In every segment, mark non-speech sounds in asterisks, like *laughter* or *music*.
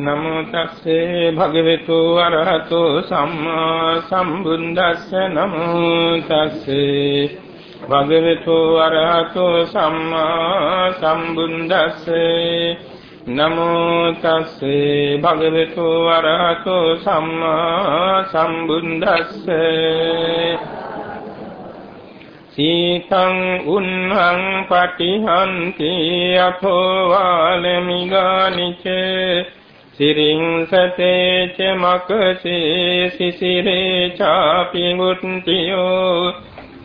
නමෝ තස්සේ භගවතු අරහතෝ සම්මා සම්බුද්දස්ස නමෝ තස්සේ භගවතු අරහතෝ සම්මා සම්බුද්දස්සේ නමෝ තස්සේ භගවතු අරහතෝ සම්මා සම්බුද්දස්සේ සීතං උන්හං පටිහන්ති අතෝ වාලමිගානිචේ සිරින් සතේච මකසේ සිසිරේ චාපි මුත්තියෝ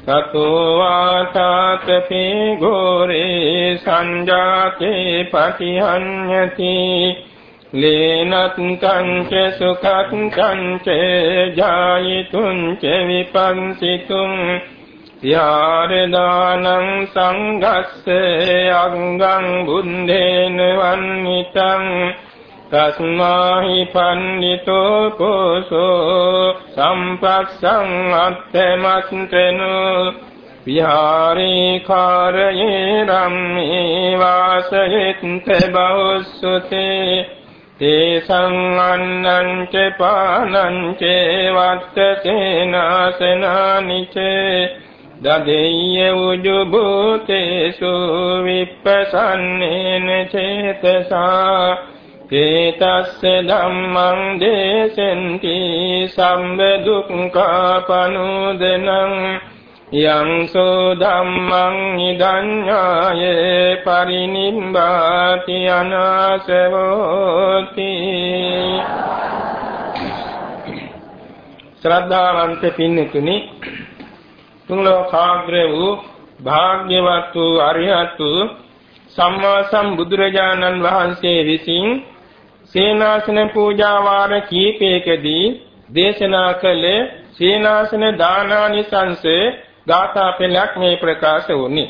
සතෝ වාසාතපේ ගෝරේ සංජාතේ පටිහඤ්ඤති ලේනත් කංච සුඛත් කංච ජායිතුං ච විපංසිතුං යාරදානං සංඝස්සේ අංගං බුද්ධේන වන්නිතං තස්මාහි පන්නිතෝ කෝසෝ සම්පස්සං අත්තමස්තනු විහාරේ කාරයේ රම්මේ වාසයෙත් බෞසුතේ තේසං අන්නං ච පානං ච වත්තසේනාසනානිචේ දදෙය්‍ය උජුභූතේසු විප්පසන්නේන චේතසා තේතස්ස ධම්මං දේසෙන්ති සම්බ දුක්ඛපනුදනං යං සෝ ධම්මං ඉදඤ්ඤායේ පරිනිම්බාති අනාසවෝති. ශ්‍රද්ධාවන්ත පින්නතුනි තුන් ලෝකාග්‍ර වූ භාග්‍යවත් වූ අරිහත් වූ සම්මා සම්බුදුරජාණන් වහන්සේ විසින් සේනාසන පූජා වාර කීපයකදී දේශනා කළ සේනාසන දානානිසංස ගාථා පෙළක් මේ ප්‍රකාශ වුණේ.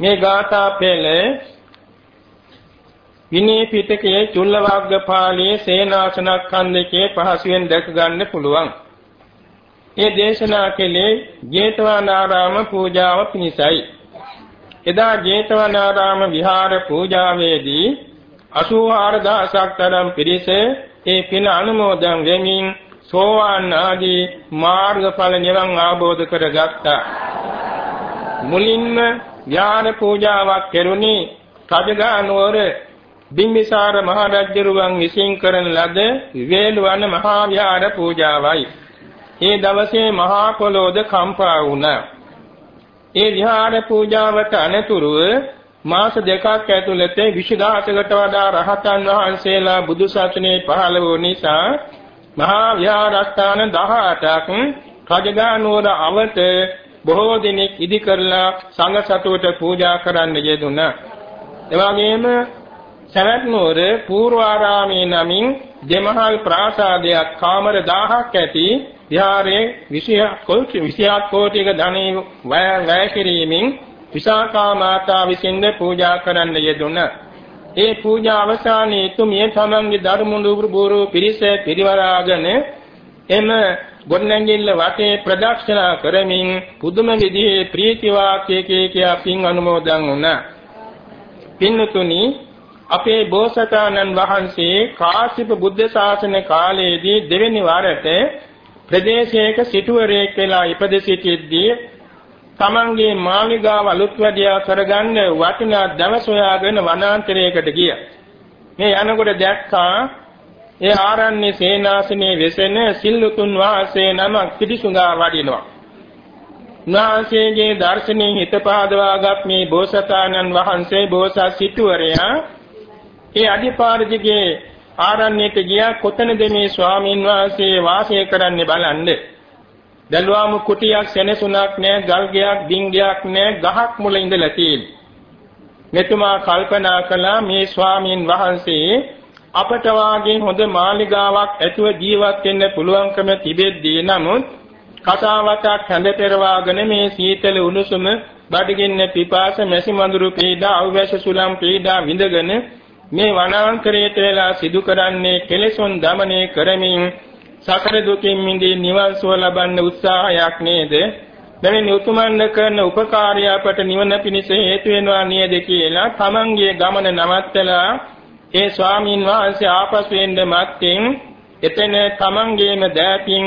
මේ ගාථා පෙළ විනී පිටකයේ චුල්ලවග්ගපාළියේ සේනාසනස්කන්ධකේ පහසුවෙන් දැක ගන්න පුළුවන්. මේ දේශනා කළේ ජේතවනාරාම පූජාව පිණිසයි. එදා ජේතවනාරාම විහාර පූජාවේදී 84000ක් තරම් පිරිස ඒ පින අනුමෝදන් වෙමින් සෝවාන් ආදී මාර්ගඵල නිවන් අවබෝධ කරගත්තා. මුලින්ම ඥාන පූජාවක් කෙරුණේ රජගහනුවර බිම්බිසාර මහ රජුරුවන් විසින් කරන ලද වේලවන මහා විහාර පූජාවයි. ඒ දවසේ මහා පොළොද කම්පා වුණා. ඒ විහාර පූජාවට අනතුරුව මාස දෙකක් ඇතුළත 20000කට වඩා රහතන් වහන්සේලා බුදු සසුනේ පහළ වූ නිසා මහා විහාරස්ථාන 18ක් රජගහනුවර අවත බොහෝ දිනක් ඉදි කරලා සංඝ සතුවට පූජා කරන්න යෙදුණා. එවාගෙම සවැත් නුවර පූර්වාරාමේ නමින් දෙමහල් ප්‍රාසාදයක් කාමර 1000ක් ඇති විහාරයේ 27 කෝටි 27 කෝටික ධනෙ වැය කිරීමෙන් විසාකා මාතා විසින්ද පූජා කරන්න යෙදුණ. ඒ පූජා අවසානයේ තුමිය තමන්ගේ ධර්මමුළු බෝරු පිරිස පිරිවරාගෙන එම ගොඩනැගිල්ල වටේ ප්‍රදක්ෂිනා කරමින් පුදුම විදිහේ ප්‍රීති වාක්‍යයක කියා පින් අනුමෝදන් වුණා. පින්නතුනි අපේ බෝසතාණන් වහන්සේ කාශ්‍යප බුද්ධ ශාසන කාලයේදී දෙවෙනි වරට ප්‍රදේශයක සිටුවරයෙක් වෙලා ඉපද සිටිද්දී තමන්ගේ මාලිගාව අලුත් වැඩියා කරගන්න වටිනා දවස් හොයාගෙන වනාන්තරයකට ගියා. මේ යනකොට දැක්කා ඒ ආරණ්‍ය සේනාසනේ වෙසෙන සිල්ලුතුන් වහන්සේ නමක් පිටිසුඟා වඩිනවා. උන්වහන්සේගේ දර්ශනයේ හිත පාදවාගත් මේ බෝසතාණන් වහන්සේ බෝසත් සිටුවරයා ඒ අධිපාරජිගේ ආරණ්‍යයට ගියා කොතනද මේ ස්වාමීන් වහන්සේ වාසය කරන්නේ බලන්නේ දල්වාම කුටියක් සෙනසුණක් නෑ ගල් ගයක් ඩිංගයක් නෑ ගහක් මුල ඉඳලා තියෙන්නේ. මෙතුමා කල්පනා කළා මේ ස්වාමීන් වහන්සේ අපට වාගේ හොඳ මාලිගාවක් ඇතුව ජීවත් වෙන්න පුළුවන්කම තිබෙද්දී නමුත් කතාවකට හැඳ පෙරවාගෙන මේ සීතල උණුසුම බඩගින්න පිපාස මැසි මඳුරු පීඩා අවවැස සුලම් පීඩා විඳගෙන මේ වනාන්තරයට වෙලා සිදු කරන්නේ කෙලෙසුන් দমনය කරමින් සතර දුකින් මිදී නිවන් සුව ලබන්න උත්සාහයක් නේද? මෙවැනි උතුමන් කරන උපකාරය අපට නිවන පිණිස හේතු වෙනවා නේද කියලා තමන්ගේ ගමන නවත්තලා ඒ ස්වාමීන් වහන්සේ ආපසු එන්න මත්තෙන් එතන තමන්ගේම දෑතින්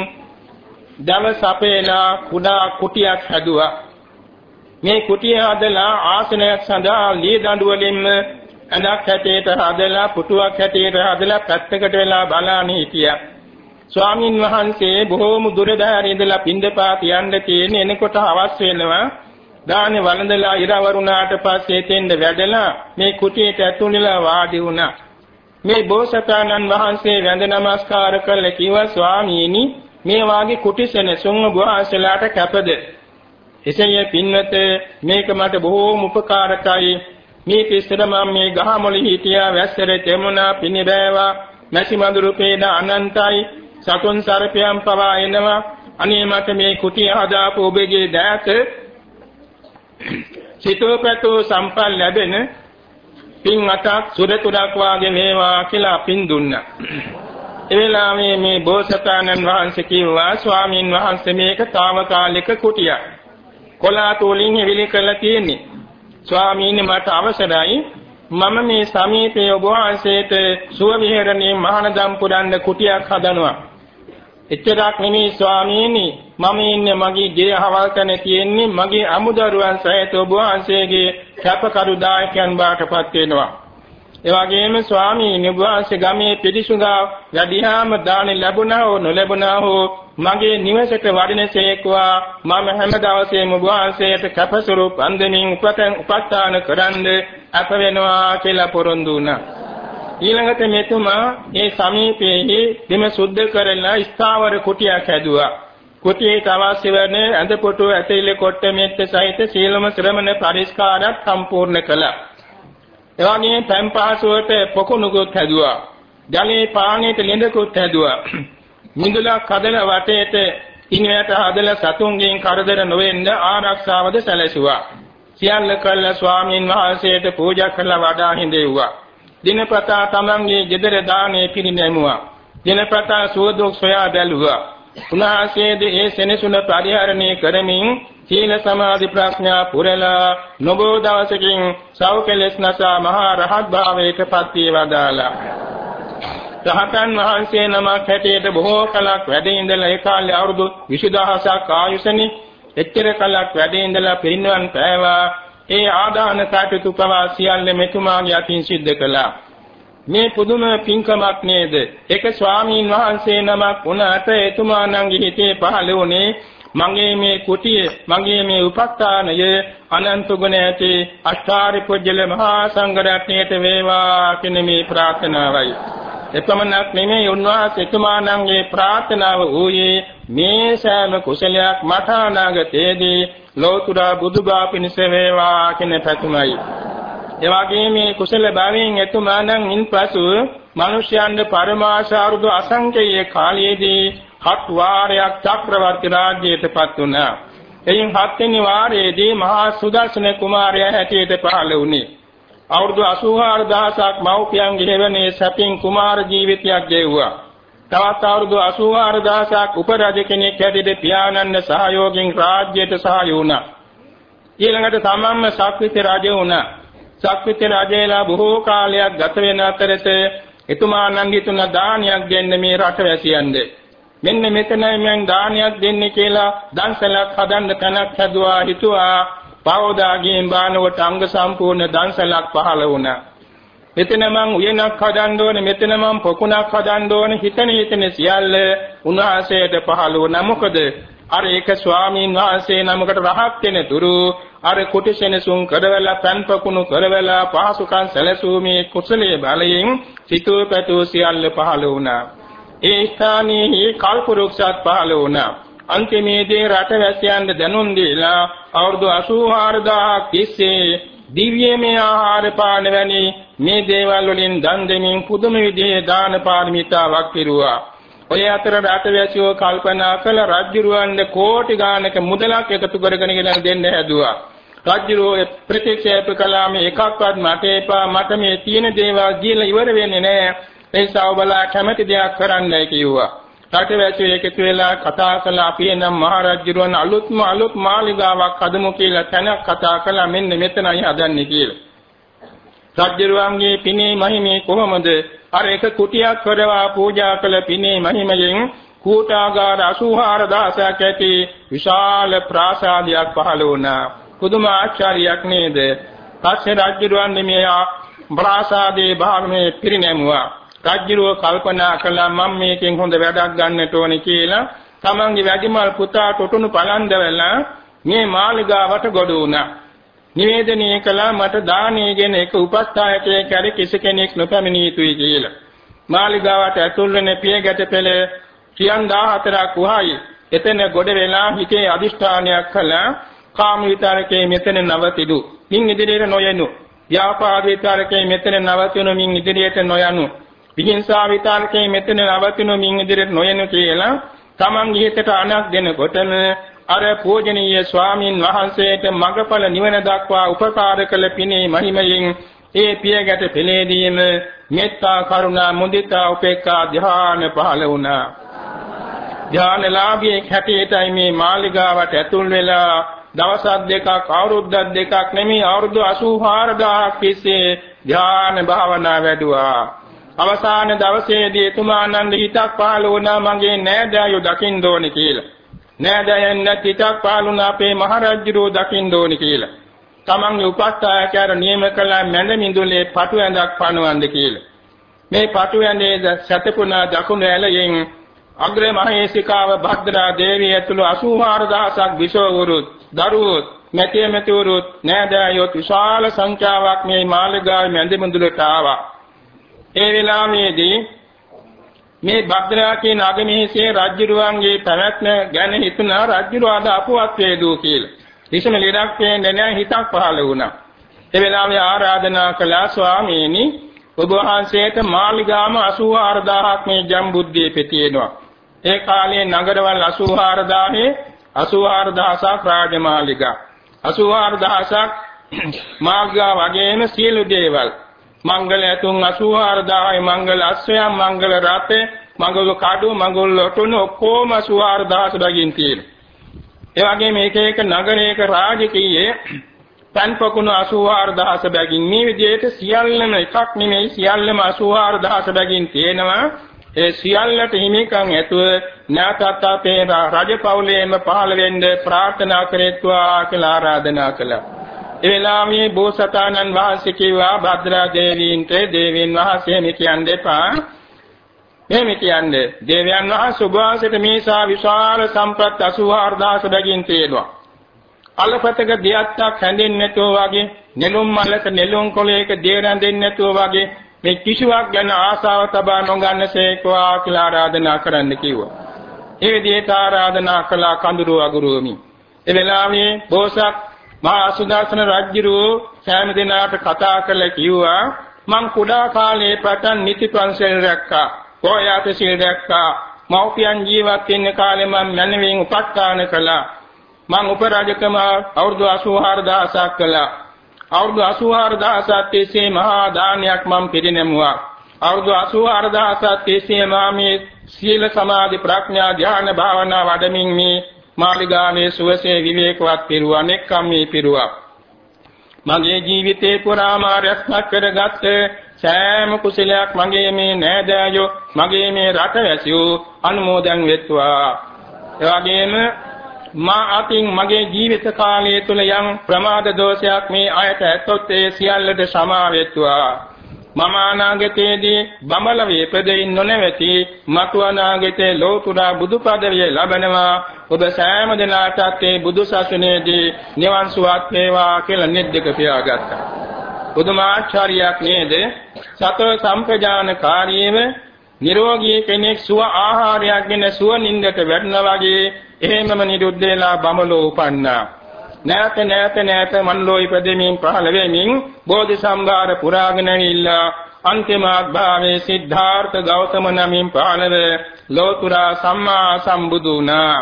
දවස් අපේලා කුඩා කුටියක් හැදුවා. මේ කුටිය හදලා ආසනයක් සඳහා ලී දඬු වලින්ම ඇඳක් හැටියට හදලා පුටුවක් හැටියට හදලා පැත්තකට වෙලා බලාන හිටියා. ස්වාමින් වහන්සේ බොහෝම දුර දැහැරේ ඉඳලා පින්දපාත යන්න තියෙන එනකොට අවස් වෙනවා. දානේ වළඳලා ඉරවරුණාට පස්සේ තෙන්ද වැඩලා මේ කුටියට ඇතුළේලා වාඩි වුණා. මේ බෝසතාණන් වහන්සේ වැඳ නමස්කාර කළ කිව්වා ස්වාමීනි මේ වාගේ කුටිසෙන සුංග බුහාසලාට කැපද එසේය පින්වත මේක මට බොහෝම උපකාරකයි මේ පිස්සර මම මේ ගහමොළ හිටියා වැස්සර තෙමුණා පිනිබෑවා මැසි මඳුරු පේන අනන්තයි සතුන් සර්පයන් පවා එනවා අනේ මට මේ කුටිය හදාපු ඔබගේ දෑත සිතෝපතෝ සම්පල් ලැබෙන පින් අටක් සුරතුරක් වාගේ මේවා කියලා පින් දුන්නා. ඒ වෙලාවේ මේ බෝසතාණන් වහන්සේ කිව්වා ස්වාමින් වහන්සේ මේක తాවකාලික කුටියක්. කොලාතෝලින් එවිලි කරලා තියෙන්නේ. ස්වාමීනි මට අවසරයි මම මේ සමීපයේ ඔබ වහන්සේට සුව විහරණේ මහානදම් පුරන්න කුටියක් හදනවා. එච්චරක් නෙමෙයි ස්වාමීනි මම ඉන්නේ මගේ ගේ හවල්තන තියෙන්නේ මගේ අමුදරුවන් සහිත ඔබ වහන්සේගේ කැපකරු දායකයන් බාටපත් වෙනවා. ඒ වගේම ස්වාමීනි වහන්සේ ගමේ පිළිසුඳා වැඩිහාම දාන ලැබුණා හෝ නොලැබුණා හෝ මගේ නිවසට වඩිනසේකවා මම හැම දවසේම වහන්සේට කැපසුරුප් අන්දමින් උපතන් උපස්ථාන කරන්ද අප වෙනවා කියලා පොරොන්දු වුණා. ඊළඟට මෙතුමා ඒ සමීපයේ බිම සුද්ධ කරලා ස්ථාවර කුටියක් හැදුවා. කුටියේ අවශ්‍ය වන ඇඳ පොටු ඇතිලි කොට මෙත්ත සහිත සීලම ශ්‍රමණ පරිස්කාරات සම්පූර්ණ කළා. එවැනි පෑන් පහසුවට පොකුණුකුත් හැදුවා. ජලයේ පානීයට ලිඳකුත් හැදුවා. මිදුලක් හදලා වටේට ඉනියට හදලා සතුන්ගෙන් කරදර නොවෙන්න ආරක්ෂාවද සැලසුවා. සියල්ල කළ ස්වාමීන් වහන්සේට පූජා කරලා වඩා හිඳෙව්වා. දිනපතා තමන්ගේ ගෙදර දානේ පිරිනැමුවා. දිනපතා සුවදුක් සොයා බැලුවා. උන්වහන්සේද ඒ සෙනසුන පරිහරණය කරමින් සීල සමාධි ප්‍රඥා පුරලා නොබෝ දවසකින් සෞකලස් නසා මහා රහත් භාවයට පත් වේවදාලා. රහතන් වහන්සේ නමක් හැටියට බොහෝ කලක් වැඩ ඉඳලා ඒ කාලේ අවුරුදු 20000ක් ආයුෂනේ එච්චර කලක් වැඩ ඉඳලා පිරිනවන් පෑවා ඒ ආදාන කටයුතු පවා සියල්ල මෙතුමාගේ අතින් සිද්ධ කළා. මේ පුදුම පින්කමක් නේද? එක ස්වාමීන් වහන්සේ නමක් වුණාට එතුමාණන්ගේ හිතේ පහළ වුණේ මගේ මේ කුටිය මගේ මේ උපස්ථානය අනන්ත ගුණ ඇති අෂ්ටාරි පුජ්‍යල මහා සංඝ රත්නයට වේවා කියන මේ ප්‍රාර්ථනාවයි. එපමණක් නෙමෙයි උන්වහන්සේ එතුමාණන්ගේ ප්‍රාර්ථනාව වූයේ මේ සෑම කුසලයක් මට අනාගතයේදී ලෝතුරා බුදුබා පිණිස වේවා කියන පැතුමයි. ඒ වගේම මේ කුසල භාවයෙන් එතුමාණන් ඉන්පසු මිනිසයන්ගේ පරමාශාරුදු අසංකේය කාලයේදී හත් වාරයක් චක්‍රවර්ති රාජ්‍යයටපත් වුණා. එයින් හත්වෙනි වාරයේදී මහා සුදර්ශන කුමාරයා හැටියට පහළ වුණේ. අවුරුදු 84000ක් මව්පියන්ගේ හැවනේ සැපින් කුමාර ජීවිතයක් ගෙවුවා. තවත් අවුරුදු 84000ක් උපරජ කෙනෙක් හැටියට පියාණන්ගේ සහයෝගයෙන් රාජ්‍යයට සහාය වුණා. ඊළඟට තමන්ම ශක්විත රජ වුණා. ශක්විත රජේලා බොහෝ කාලයක් ගත වෙන අතරත එතුමාණන්ගේ තුන දානයක් දෙන්න මේ රටවැසියන්ද. මෙන්න මෙතනයි මම දානයක් දෙන්නේ කියලා දන්සලක් හදන්න තැනක් හැදුවා හිතුවා පවදාගෙන් බානවට අංග සම්පූර්ණ දන්සලක් පහළ වුණා. මෙතන මං උයනක් හදන්න ඕනේ මෙතන මං පොකුණක් හදන්න ඕනේ. හිතන හිතන සියල්ල උන්වහන්සේට පහළ වුණා මොකද? අර ඒක ස්වාමීන් වහන්සේ නමකට රහත් වෙන තුරු අර කුටිසෙනසුන් කරවලා පන් පොකුණු කරවලා පහසුකම් සැලසුමේ කුසලයේ බලයෙන් සිතෝ පැතෝ සියල්ල පහළ වුණා. ඒ ස්ථානයේ කල්පරුක්ෂත් පහළ වුණා. අන්තිමේදී රටවැසියන්ට දැනුම් දීලා අවුරුදු 84000ක් තිස්සේ දිව්‍යමය ආහාර පාන වැනි මේ දේවල් වලින් දන් දෙමින් පුදුම විදිහේ දාන පාරමිතාවක් පිරුවා. ඔය අතර රටවැසියෝ කල්පනා කළ රජුරවන්ගේ කෝටි ගානක මුදලක් එකතු කරගෙන ගෙන දෙන්න හැදුවා. රජුරෝ ප්‍රතික්ෂේප කළා මේ එකක්වත් මට එපා මට මේ තියෙන දේවල් දීලා ඉවර වෙන්නේ නැහැ. ඒ නිසා ඔබලා කැමති දෙයක් කරන්නයි කිව්වා. රටවැසියෝ එකතු වෙලා කතා කළා අපි එනම් මහරජුරුවන් අලුත්ම අලුත් මාලිගාවක් හදමු කියලා තැනක් කතා කළා මෙන්න මෙතනයි හදන්නේ කියලා. රජ්ජරුවන්ගේ පිනේ මහිමේ කොහොමද? අර එක කුටියක් කරවා පූජා කළ පිනේ මහිමයෙන් කූටාගාර 84000ක් ඇති විශාල ප්‍රාසාදයක් පහළ වුණා. පුදුම ආශ්චර්යයක් නේද? පස්සේ රජුරුවන් මේ ප්‍රාසාදයේ භාගමේ පිරිනැමුවා. රජුරුව කල්පනා කළා මම මේකෙන් හොඳ වැඩක් ගන්නට ඕනේ කියලා තමන්ගේ වැඩිමල් පුතා टොටුණු පලන්දවලා මේ මාලිගාවට ගොඩ වුණා. නිවේදනය කළා මට දානීය ගැන එක උපස්ථායකයෙක් කැරි කිසි කෙනෙක් නොපැමිණිය යුතුයි කියලා. මාලිගාවට ඇතුල් වෙන පියගැට පෙළ සියන් 14ක් වහයි. එතන ගොඩ වෙලා හිතේ අදිෂ්ඨානයක් කළා කාම විතරකේ මෙතන නවතිදු. මින් ඉදිරියට නොයනු. ව්‍යාපාද විතරකේ මෙතන නවතිනු මින් ඉදිරියට නොයනු. විහිංසා විතරකේ මෙතන නවතිනු මින් ඉදිරියට නොයනු කියලා තමන්ගේ හිතට අනක් දෙනකොටම අර පූජනීය ස්වාමින් වහන්සේට මගඵල නිවන දක්වා උපකාර කළ පිනේ මහිමයෙන් ඒ පියගැට පෙළේදීම මෙත්තා කරුණා මුදිතා උපේක්ඛා ධ්‍යාන පහළ වුණා ධානලාභියෙක් හැටියටයි මේ මාලිගාවට ඇතුල් වෙලා දවසක් දෙකක් අවුරුද්දක් දෙකක් නෙමෙයි අවුරුදු 84000ක් තිස්සේ ධ්‍යාන භාවනා වැඩුවා. අවසාන දවසේදී එතුමානන්ද හිතක් පහළ වුණා මගේ නෑදෑයෝ දකින්න ඕනේ කියලා. නෑදෑයන් හිතක් පහළ වුණා අපේ මහරජුරෝ දකින්න ඕනේ කියලා. තමන්ගේ උපස්ථායකයර නියම කළ මැද මිඳුලේ පටු ඇඳක් පනවන්න කියලා. මේ පටු ඇඳේ සතපුනා දකුණු ඇලයෙන් අග්‍ර මහේසිකාව භද්‍රා දේවිය ඇතුළු 84000ක් විසවවරුත් දරුවොත් මැතිය මැතිවරුත් නෑදෑයොත් විශාල සංඛ්‍යාවක් මේ මාළිගාවේ මැදමුදුලට ආවා. ඒ වෙලාවේදී මේ භද්‍රා කියන අගමහේසියේ රජුරුවන්ගේ පැවැත්ම ගැන හිතුණා රජුරුවාද අපවත් වේදෝ කියලා. කිසිම ලෙඩක් පේන්නේ නැහැ හිතක් පහළ වුණා. ඒ වෙලාවේ ආරාධනා කළා ස්වාමීනි ඔබ වහන්සේට මාළිගාම 84000ක් මේ ජම්බුද්දීපේ පෙතියෙනවා. ඒ කාලයේ නගරවල් 84000 84000ක් රාජමාලිගා 84000ක් මාර්ගා වගේම සියලු දේවල් මංගල ඇතුන් 84000යි මංගල අස්වැයන් මංගල රථේ මංගල කඩු මංගල ලොටුන ඔක්කොම 84000 බගින් තියෙනවා ඒ වගේම එක එක නගරයක රාජකීයේ පන්පකුණු 84000 බැගින් මේ විදිහට සියල්ලම එකක් නෙමෙයි සියල්ලම 84000 බැගින් තියෙනවා ඒ සියල්ලට හිමිකම් ඇතුව නැවතත් අපේ රජපෞලේම පහළ වෙන්න ප්‍රාර්ථනා කරේත්වා කියලා ආරාධනා කළා. ඒ වෙලාවේ බෝසතාණන් වහන්සේ කිව්වා භද්‍රා දේවීන්ට දේවීන් වහන්සේ මේ කියන්න එපා. එහෙම කියන්නේ දේවයන් වහන්සේ උභාසයට මේසා විශාල සම්පත් 84000 බැගින් තියෙනවා. අලපතක දියත්තක් හැඳින්නේ නැතුව වගේ නෙළුම් මලක නෙළුම් කොළයක දිය රැඳෙන්නේ නැතුව වගේ මේ කිසිවක් ගැන ආසාව තබා නොගන්නසේකවා කියලා ආරාධනා කරන්න කිව්වා. ඒ විදිහට ආරාධනා කළා කඳුරු අගුරුවමි. ඒ වෙලාවේ බෝසත් මහා සුදර්ශන රජුරෝ සෑම දිනකට කතා කරලා කිව්වා මං කුඩා කාලේ පටන් නිති පන්සල් රැක්කා. පොයාට සීල් රැක්කා. මෞපියන් ජීවත් වෙන්න කාලේ මම මැනවින් උපස්ථාන කළා. මං උපරාජකම අවුරුදු 84000ක් කළා. අවුරුදු 84000ක් තිස්සේ මහා දානයක් මම පිළිනැමුවා. අවුරුදු 84000ක් තිස්සේ මා මේ සීල සමාධි ප්‍රඥා ධ්‍යාන භාවනා වඩමින් මේ මාලිගාවේ සුවසේ විවේකවත් පිරුවා නෙක්කම් මේ පිරුවා. මගේ ජීවිතේ පුරාම රැස්මත් කරගත් සෑම කුසලයක් මගේ මේ නෑදෑයෝ මගේ මේ රටවැසියෝ අනුමෝදන් වෙත්වා. එවැගේම මා අතින් මගේ ජීවිත කාලය තුල යම් ප්‍රමාද දෝෂයක් මේ අයට ඇතොත් ඒ සියල්ලට සමාවෙත්වා මම අනාගතයේදී බඹල වේපදෙයින් නොනැවති මතු අනාගතයේ ලෝතුරා බුදු පදවිය ලබනවා. ඔබ සෑම දිනාටත් ඒ බුදු සසුනේදී නිවන් සුවත් වේවා කියලා නෙද්දක පියාගත්තා. බුදුමාචාර්යයක් නේද? සතර සම්ප්‍රජානකාරීව නිරෝගී කෙනෙක් සුව ආහාරයක් ගෙන සුව නින්දට වැටෙනා වගේ එහෙමම නිරුද්ධ වෙලා බමලෝ උපන්නා. නැත නැත නැත මන්ලෝ ඉපදෙමින් පහළ වෙමින් බෝධි සම්භාර පුරාගෙන ඉල්ලා අන්තිම අභාවයේ සිද්ධාර්ථ ගෞතම නමින් පහළව ලෝතුරා සම්මා සම්බුදුනා.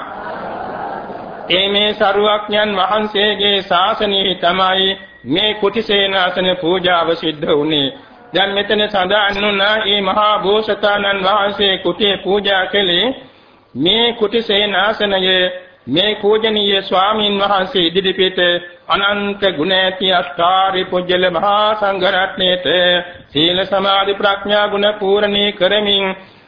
ඒ මේ සරුවක්ඥන් වහන්සේගේ ශාසනයේ තමයි මේ කුටිසේනාසන පූජාව සිද්ධ වුණේ. දැන් මෙතන සඳහන් වුණා මේ මහා බෝසතාණන් වහන්සේ කුටිය පූජා කළේ මේ කුටි සේනාසනයේ මේ පූජනීය ස්වාමීන් වහන්සේ ඉදිරිපිට අනන්ත ගුණ ඇති අස්කාරි පුජ්‍යල මහා සංඝ රත්නයේත සීල සමාධි ප්‍රඥා ගුණ පූර්ණී කරමින්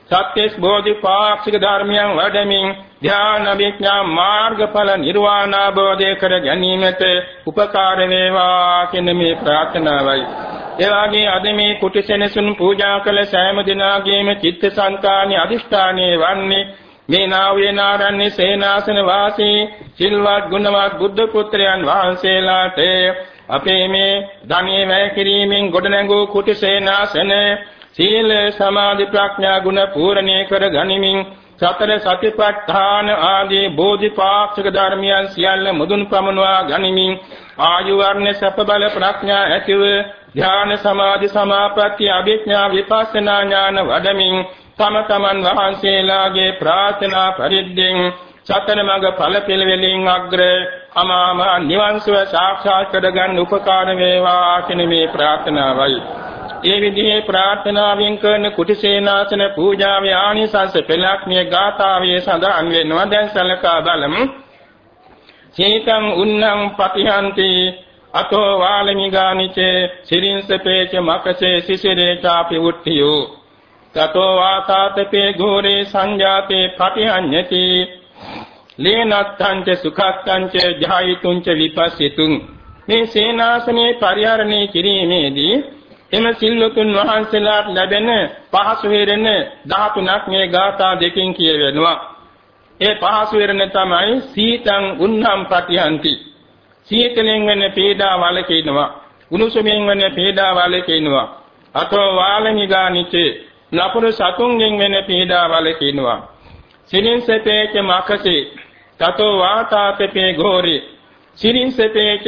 සත්‍යස් බෝධිපාක්ෂික ධර්මයන් වඩමින් ධ්‍යාන විඥා මාර්ගඵල නිර්වාණ අවබෝධය කර ගැනීමට උපකාර වේවා කියන මේ ප්‍රාර්ථනාවයි. ඒ වගේ අද මේ කුටිසෙනසුන් පූජා කළ සෑම දිනාගේම චිත්තසංතානි අදිෂ්ඨානයේ වන්නේ මේ නාවේ නාරණ්‍ය සේනාසන වාසී සිල්වත් ගුණවත් බුද්ධ පුත්‍රයන් වහන්සේලාට අපේ මේ ධනිය වැය කිරීමෙන් ගොඩනැගූ කුටිසේනාසන සීල සමාධි ප්‍රඥා ගුණ පූර්ණේ කර ගනිමින් සතර සතිපට්ඨාන ආදී බෝධිපාක්ෂික ධර්මයන් සියල්ල මුදුන් පමුණවා ගනිමින් ආයු වර්ණ සප බල ප්‍රඥා ඇතිව ධ්‍යාන සමාධි සමාපatti අභිඥා විපස්සනා ඥාන වඩමින් තම තමන් වහන්සේලාගේ ප්‍රාර්ථනා පරිද්දෙන් සතර මඟ ඵල පිළිවෙලින් අග්‍ර අමාම නිවන් සුව සාක්ෂාත් කරගන්න උපකාර වේවා කියන මේ ප්‍රාර්ථනාවයි. ඒ විදිහේ ප්‍රාර්ථනාවෙන් කරන කුටිසේනාසන පූජාවේ ආනිසංස පෙළක් මේ ගාථාවේ සඳහන් වෙනවා. දැන් සලකා බලමු. සීතං උන්නං පතිහන්ති අතෝ වාලමිගානිචේ සිරින්සපේච මකසේ සිසිරේ ചാපි උට්ඨියෝ තතෝ වාසාතපේ ගෝරේ සංජාතේ පටිහඤ්ඤති ලේනත්තංච සුඛත්තංච ජායිතුංච විපස්සිතුං මේ සේනාසනේ පරිහරණය කිරීමේදී එම සිල්වතුන් වහන්සේලාට ලැබෙන පහසු හේරෙන 13ක් මේ ගාථා දෙකෙන් කියවෙනවා. ඒ පහසු හේරෙන තමයි සීතං උන්නම් ප්‍රතිහන්ති. සීතලෙන් වෙන පීඩා වලකිනවා. උණුසුමින් වෙන පීඩා වලකිනවා. අතෝ වාලනිගානිචේ ලපුරු සතුන්ගෙන් වෙන පීඩා වලකිනවා. සිනින්සපේච මකසේ තතෝ වාතාපේ ගෝරේ සිනින්සපේච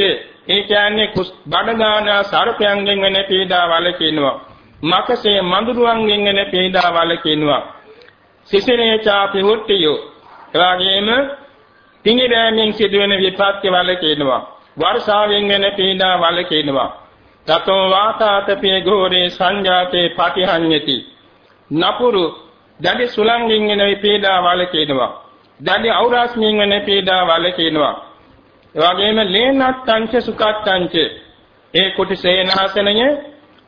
ඒ කියන්නේ බඩගාන සර්පයන්ගෙන් වෙන පීඩා වලකිනවා. මකසේ මඳුරුවන්ගෙන් වෙන පීඩා වලකිනවා. සිසිරේ චාපි හුට්ටියෝ. එවාගෙම තිඟිරෑමෙන් සිදුවෙන විපත්ති වලකිනවා. වර්ෂාවෙන් වෙන පීඩා වලකිනවා. තතෝ වාතාතපේ ගෝරේ සංජාතේ පටිහඤ්ඤති. නපුරු දැඩි සුලංගින් වෙන පීඩා වලකිනවා. දැඩි අවරාස්මින් වෙන පීඩා වලකිනවා. එවැගේම ලේනත්තංච සුඛත්තංච ඒ කුටි සේනාසනය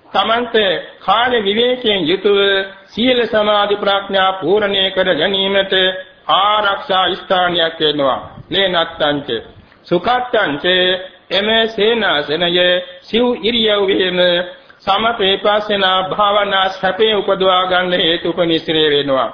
තමන්ට කාල විවේකයෙන් යුතුව සීල සමාධි ප්‍රඥා පූර්ණේ කර ගැනීමට ආරක්ෂා ස්ථානයක් වෙනවා ලේනත්තංච සුඛත්තංච එම සේනාසනය සිව් ඉරියව්වෙම සමපේපස්සනා භාවනා සැපේ උපදවා ගන්න හේතුපනිශ්‍රේ වෙනවා.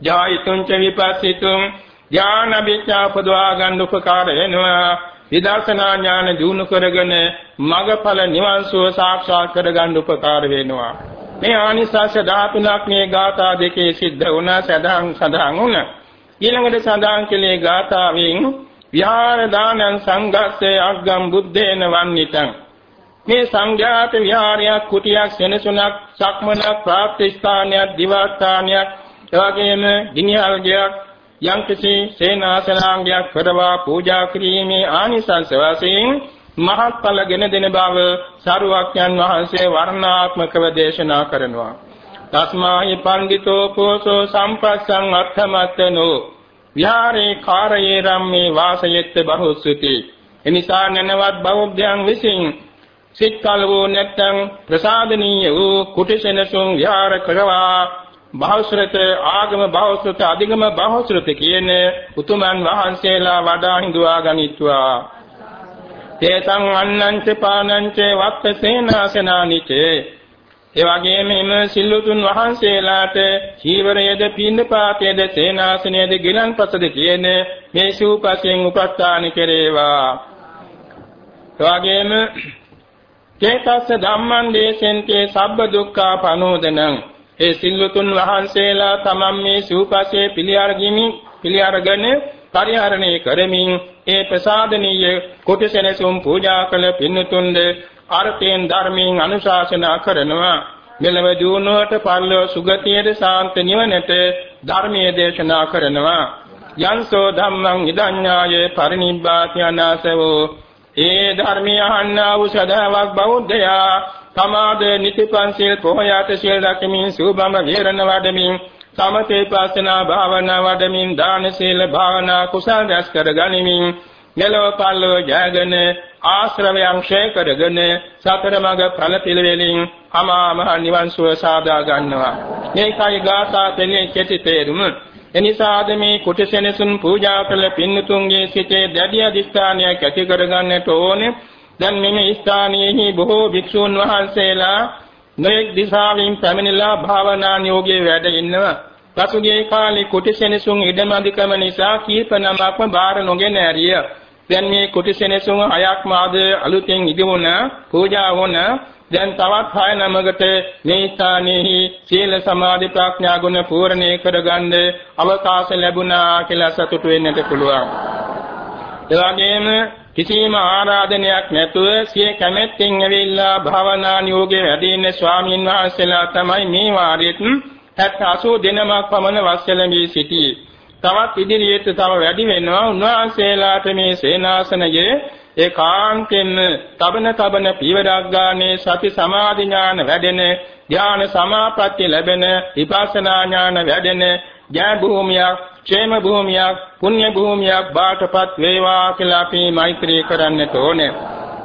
ජායිතුංච විපස්සිතුං ඥාන විචා උපදවා ගන්න උපකාර වෙනවා. විදර්ශනා ඥාන දිනු කරගෙන මගඵල නිවන් සුව සාක්ෂාත් කර ගන්න උපකාර වෙනවා. මේ ආනිසස් 13ක් මේ ගාථා දෙකේ සිද්ධ වුණා සදාන් සදාන් වුණා. ඊළඟට සදාන් කෙලේ ගාථාවෙන් විහාර දානං සංඝස්සේ අග්ගම් බුද්දේන වන්නිතං. මේ සංඝයාත විහාරයක් කුටියක් සෙනසුනක් සක්මනක් ප්‍රාප්ත ස්ථානයක් දිවාස්ථානයක් එවැගේම ගිනිහල්ගයක් යම්කිසි සේනාසනාංගයක් කරවා පූජා කිරීමේ ආනිසංස වශයෙන් මහත්ඵලගෙන දෙන බව සරුවක්යන් වහන්සේ වර්ණාත්මකව දේශනා කරනවා. තස්මාහි පණ්ඩිතෝ පෝසෝ සම්පස්සං අර්ථමත්තනෝ විහාරේ කාරයේ රම්මේ වාසයෙත් බහුසුති. එනිසා නැනවත් බෞද්ධයන් විසින් සිත්කල වූ නැත්නම් ප්‍රසාදනීය වූ කුටිසෙනසුන් විහාර කරවා බහුශ්‍රත ආගම බහුශ්‍රත අධිගම බහුශ්‍රත කියන උතුමන් වහන්සේලා වඩා හිඳුවා ගනිත්වා. තේසං අන්නංච පානංච වත්තසේනාසනානිච. ඒ වගේම එම සිල්ලුතුන් වහන්සේලාට චීවරයේද පින්නපාතයේද සේනාසනයේද ගිලන්පසද කියන මේ සූපසෙන් උපස්ථාන කෙරේවා. ඒ වගේම චේතස්ස ධම්මං දේශෙන්තේ සබ්බ දුක්ඛා පනෝදනං. ඒ සිල්වතුන් වහන්සේලා තමන් මේ සිව්පස්සේ පිළිඅරගිමින් පිළිඅරගෙන පරිහරණය කරමින් ඒ ප්‍රසාදනීය කොටසෙනසුම් පූජා කළ පින්තුන්ද අර්ථයෙන් ධර්මයෙන් අනුශාසනා කරනවා. මෙලව දිනුවට පරිලෝ සුගතියේ සාන්ත නිවනට ධර්මයේ දේශනා කරනවා. යන්සෝ ධම්මං ඉදඤ්ඤායේ පරිනිබ්බාති අනාසවෝ ඒ ධර්මය අහන්නා වූ සදාවක් බෞද්ධයා තමාද නිතිපන්සිල් පොහොයාට සිල් රැකමින් සූබම වේරණ වඩමින් සමතේ පස්සනා භාවනා වඩමින් දාන සීල භාවනා කුසල රැස් කර ගනිමින් මෙලොව පල්ලව ජයගෙන ආශ්‍රවයන් ක්ෂය කරගෙන සතර මඟ ඵල පිළිවෙලින් අමා මහ නිවන් සුව සාදා ගන්නවා. මේකයි ගාථා දෙන්නේ කෙටි තේරුම. එනිසාද මේ කුටසෙනසුන් පූජා කළ පින්නතුන්ගේ සිතේ දැඩි අධිෂ්ඨානයක් ඇති කරගන්නට ඕනේ දැන් මෙමෙ ස්ථානයේහි බොහෝ භික්ෂූන් වහන්සේලා නොඑක් දිශාවෙන් පැමිණලා භාවනා නියෝගයේ වැඩ ඉන්නවා. පසුගිය කාලේ කුටිසෙනසුන් ඉඩමදිකම නිසා කීප නමක්ම බාර නොගෙන ඇරිය. දැන් මේ කුටිසෙනසුන් හයක් මාද අලුතෙන් ඉදිවුණ පූජා වුණ දැන් තවත් හය නමකට මේ ස්ථානයේහි සීල සමාධි ප්‍රඥා ගුණ පූර්ණේ කරගන්න අවකාශ ලැබුණා කියලා සතුටු වෙන්නට පුළුවන්. ඒ වගේම කිසිම ආරාධනයක් නැතුව සිය කැමැත්තෙන් ඇවිල්ලා භාවනා නියෝගයේ වැඩින්න ස්වාමීන් වහන්සේලා තමයි මේ වාරෙත් 70 දිනමක් පමණ වස්සලමී සිටියේ. තවත් ඉදිරියට තව වැඩි වෙනවා උන්වහන්සේලාට මේ සේනාසනයේ ඒකාන්තයෙන්ම තබන තබන පීවරක් ගානේ සති සමාධි ඥාන වැඩෙන ධ්‍යාන සමාපatti ලැබෙන විපස්සනා ඥාන වැඩෙන ජය භූමියක්, ക്ഷേම භූමියක්, පුණ්‍ය භූමියක් බාටපත් වේවා කියලා අපි මෛත්‍රී කරන්නට ඕනේ.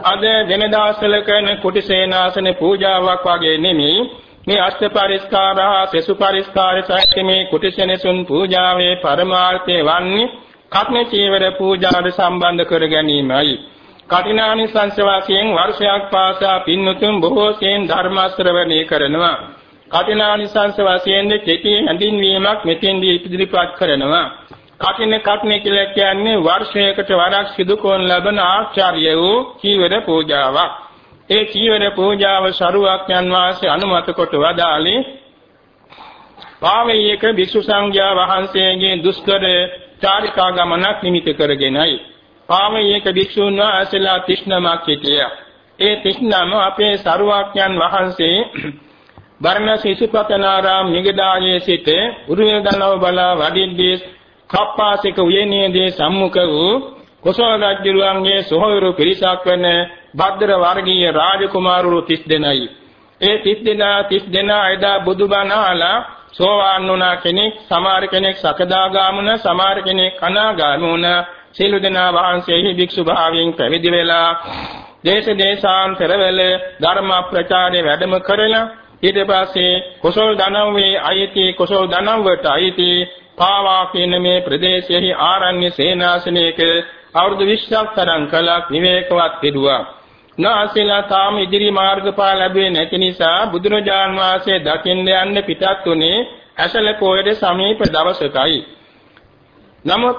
අද වෙනදාසල කරන කුටි සේනාසන පූජාවක් වගේ නෙමෙයි මේ අෂ්ට පරිස්කාරහ සසු පරිස්කාර සහිත මේ කුටි සෙනසුන් පූජාවේ පරමාර්ථය වන්නේ කත්න චීවර පූජාවට සම්බන්ධ කර ගැනීමයි. කටිනානිසංස වාසියෙන් වර්ෂයක් පාසා පින්නුතුන් බොහෝ සෙයින් ධර්ම ශ්‍රවණය කරනවා. කටිනානිසංස වශයෙන් කෙටි හැඳින්වීමක් මෙතෙන්දී ඉදිරිපත් කරනවා. කටින කට්නේ කියලා කියන්නේ වර්ෂයකට වරක් සිදු කරන ලබන ආචාර්ය වූ චීවර පූජාවක්. ඒ චීවර පූජාව සරුවක්යන් වාසේ අනුමත කොට වදාළේ පාවෙයක භික්ෂු සංඝයා වහන්සේගේ දුෂ්කර චාරිකා ගමනක් නිමිති කරගෙනයි. පාවෙයක භික්ෂුන් වහන්සේලා 39ක් සිටියා. ඒ 39 අපේ සරුවක්යන් වහන්සේ *clears throat* බර්ණ ශිසුපතනාරාම නිගදායේ සිට උරුවෙල් දනව බලා වඩිද්දී කප්පාසික උයනේදී සම්මුඛ වූ කොසල් රජුගේ සොහොයුරු පිරිසක් වන භද්‍ර වර්ගීය රාජකුමාරවරු 30 දෙනයි. ඒ 30 දෙනා 30 දෙනා එදා බුදුබණ අහලා සෝවාන් වුණා කෙනෙක්, සමහර කෙනෙක් සකදාගාමුණ, සමහර කෙනෙක් අනාගාමුණ සියලු දෙනා වහන්සේහි භික්ෂු භාවයෙන් පැවිදි වෙලා දේශ දේශාන්තරවල ධර්ම ප්‍රචාරය වැඩම කරලා ඊට පස්සේ කුසල් ධනම් වේ අයිති කුසල් ධනම් වලට අයිති පාවා කියන මේ ප්‍රදේශයෙහි ආරණ්‍ය සේනාසනයක අවුරුදු 20ක් තරම් කලක් විවේකවත් කෙරුවා. නාසීලා තාම ඉදිරි මාර්ගඵල ලැබුවේ නැති නිසා බුදුරජාන් වහන්සේ දකින්න යන්න පිටත් උනේ ඇසල පොයේ සමීප දවසකයි. නමුත්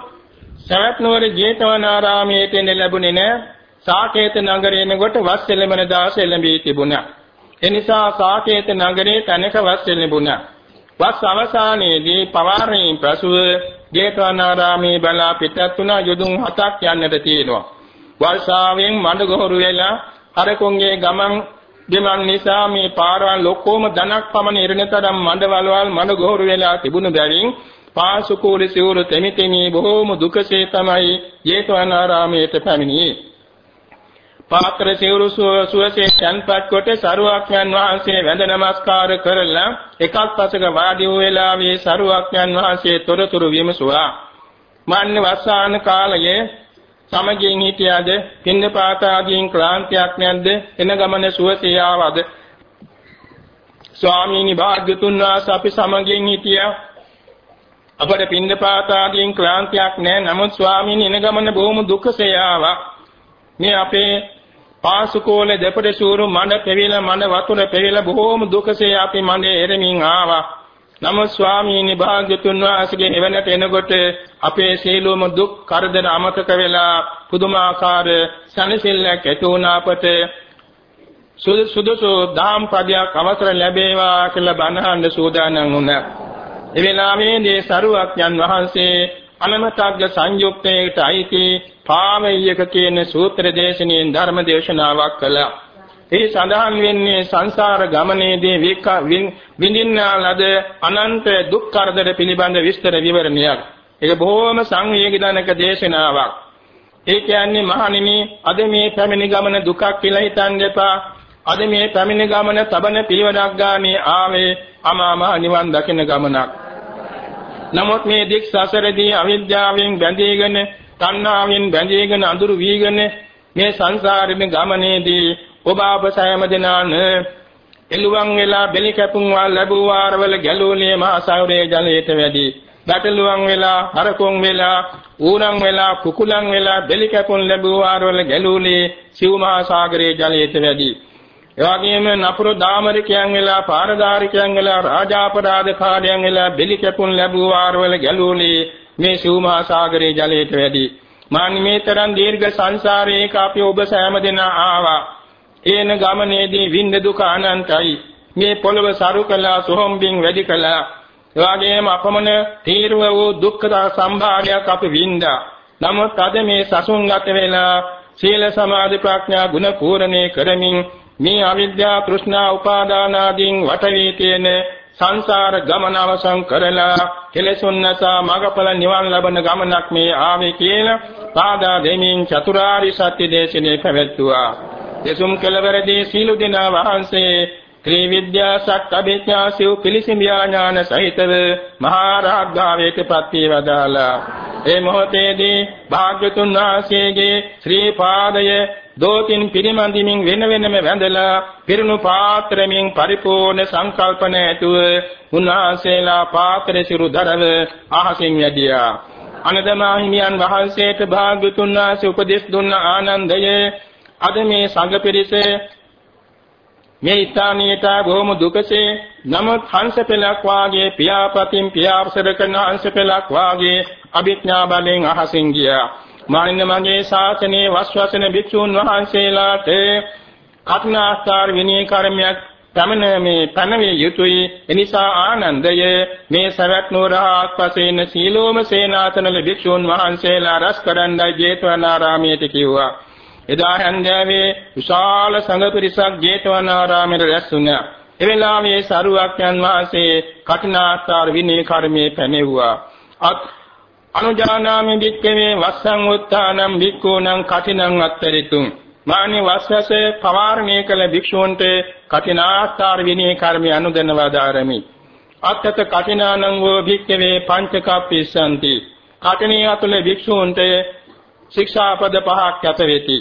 සවැත් නුවර ජේතවනාරාමයේ තෙන්න ලැබුණේ නැහැ. සාකේත නගරයෙන් කොට වස් එළඹෙන දාස එළඹී තිබුණා. එනිසා සාකේත නගරේ තැනක වස් ලැබුණා. වස් අවසානයේදී පවාරණින් පසුව ජේතවනාරාමේ බලා පිටත් වුණා යොදුන් හතක් යන්නට තියෙනවා. වර්ෂාවෙන් මඩගොහරු වෙලා හරකුන්ගේ ගමන් දෙමන් නිසා මේ පාරවල් ලොකෝම ධනක් පමණ ඉරණතරම් මඩවලවල් මඩගොහරු වෙලා තිබුණු බැවින් පාසුකූල සිවුරු තෙමි තෙමි බොහෝම දුකසේ තමයි ජේතවනාරාමයට පැමිණියේ. පාත්‍ර සිවුරු සුවසේ තන්පත් කොට සරුවක්යන් වහන්සේ වැඳ නමස්කාර කරලා එකක් පසක වාඩි වූ වෙලාවේ සරුවක්යන් වහන්සේ තොරතුරු විමසුවා. මන්නේ වස්සාන කාලයේ සමගින් හිටියද පින්නපාත ආදීන් ක්ලාන්තියක් නැද්ද එන ගමන සුවසේ ආවද ස්වාමීනි භාග්‍යතුන් වහන්සේ අපි සමගින් හිටියා අපට පින්නපාත ආදීන් ක්ලාන්තියක් නැහැ නමුත් ස්වාමීනි එන ගමන බොහොම දුකසේ ආවා මේ අපේ පාසුකෝල දෙපඩ සූරු මඩ පෙවිලා මඩ වතුර පෙවිලා බොහෝම දුකසේ අපි මඩේ එරමින් ආවා. නමුත් ස්වාමීනි භාග්‍යතුන් වහන්සේගේ එවනට එනකොට අපේ සීලෝම දුක් කරදර අමතක වෙලා පුදුමාකාර සනසිල්ලක් ඇති වුණා අපට සුදුසු දාම් පදයක් අවසර ලැබේවා කියලා බණහන්න සූදානම් වුණා. ඒ වෙලාවේදී සරුවක් යන් වහන්සේ අනමතග්ග සංයුක්තයට අයිති පාමෙය්‍යක කියන සූත්‍ර දේශනෙන් ධර්ම දේශනාවක් කළා. ඒ සඳහන් වෙන්නේ සංසාර ගමනේදී විඳින්නා ලද අනන්ත දුක් කරදර පිළිබඳ විස්තර විවරණයක්. ඒක බොහෝම සංවේගීදනක දේශනාවක්. ඒ කියන්නේ මහණෙනි අද මේ පැමිණි ගමන දුකක් කියලා හිතන්න එපා. අද මේ පැමිණි ගමන තබන පිළිවෙලක් ගානේ ආවේ අමා මහ නිවන් දකින ගමනක්. නමුත් මේ දික් සසරදී අවිද්‍යාවෙන් බැඳීගෙන, තණ්හාවෙන් බැඳීගෙන අඳුරු වීගෙන මේ සංසාරෙම ගමනේදී ඔබ අප සෑම දෙනාන එළුවන් වෙලා බෙලි කැපුම් වල ලැබුව වාරවල ගැලූලේ මහා සයුරේ ජලයට වැඩි. බැටළුවන් වෙලා, හරකුන් වෙලා, ඌරන් වෙලා, කුකුලන් වෙලා බෙලි කැපුම් ලැබුව වාරවල ගැලූලේ සිව් මහා සාගරයේ ජලයට වැඩි. එවැගේම නපුරු දාමරිකයන් වෙලා පාරදාරිකයන් වෙලා රාජාපරාධකාරයන් වෙලා බෙලි කැපුම් ලැබුව වාරවල ගැලූලේ මේ සිව් මහා සාගරයේ ජලයට වැඩි. මානි මේ තරම් දීර්ඝ සංසාරයක අපි ඔබ සෑම දෙනා ආවා. ඒන ගමනේදී විඳ දුක අනන්තයි. මේ පොළව සරු කළා සොහොම්බින් වැඩි කළා. එවාගෙම අපමණ තීර්ව වූ දුක්ඛ සම්භාගයක් අපි විඳා. නමුත් අද මේ සසුන්ගත වෙලා සීල සමාධි ප්‍රඥා ගුණ පූර්ණේ කරමින් මේ අවිද්‍යා තෘෂ්ණා උපාදාන ආදීන් වටවී තියෙන සංසාර ගමන අවසන් කරලා කෙලෙසුන් නැසා මගඵල නිවන් ලබන ගමනක් මේ ආවේ කියලා පාදා දෙමින් චතුරාරි සත්‍ය දේශනේ පැවැත්තුවා. දෙසුම් කෙලවරදී සීල දෙනා වහන්සේ ත්‍රිවිද්‍යා සක්කබේඥා සිව් පිළිසිමියා ඥාන සහිතව මහා රාග්ගාවේට ප්‍රතිවදාලා ඒ මොහොතේදී භාග්‍යතුන් වහන්සේගේ ශ්‍රී පාදය දෝතින් පිරිමන්දිමින් වෙන වෙනම වැඳලා පිරුණු පාත්‍රමින් පරිපූර්ණ සංකල්පන ඇතුව උන්වහන්සේලා පාත්‍ර සිරු දරව අහසින් යදියා අනදමා හිමියන් වහන්සේට භාග්‍යතුන් වහන්සේ උපදෙස් දුන්න ආනන්දයේ අද මේ සංඝ පිරිස මේ ස්ථානීයට බොහොම දුකසේ නමුත් හංස පෙලක් වාගේ පියාපතින් පියාපසර කරන හංස පෙලක් වාගේ අභිඥා බලෙන් අහසින් ගියා. මානින්න මගේ ශාසනයේ වස්වසන භික්ෂූන් වහන්සේලාට කඨිනාස්කාර විනය කර්මයක් තමන මේ පැනවිය යුතුයි එනිසා ආනන්දය මේ සවැත් නුවර ආස්පසේන සීලෝම සේනාසනල භික්ෂූන් වහන්සේලා රැස් කරන්නයි ජේතවනාරාමයට කිව්වා එදා හැන්දෑවේ විශාල සංඝ පිරිසක් ජේතවනාරාමයට රැස් වුණා. එවෙලාවේ සරුවක්යන් වහන්සේ කඨිනාස්කාර විනය කර්මයේ පැනෙව්වා. අත් අනුජානාමි වික්කවේ වස්සං උත්තානම් වික්ඛූනම් කඨිනං අත්තරිතුම්. මානි වස්සස පවාරණය කළ භික්ෂූන්ට කඨිනාස්කාර විනය කර්මය අනුදැනවදාරමි. අත්තත කඨිනානං වූ භික්කවේ පංචකප්පිසanti. කඨිනිය අතුල භික්ෂූන්ට ශික්ෂාපද පහක් යත වෙති.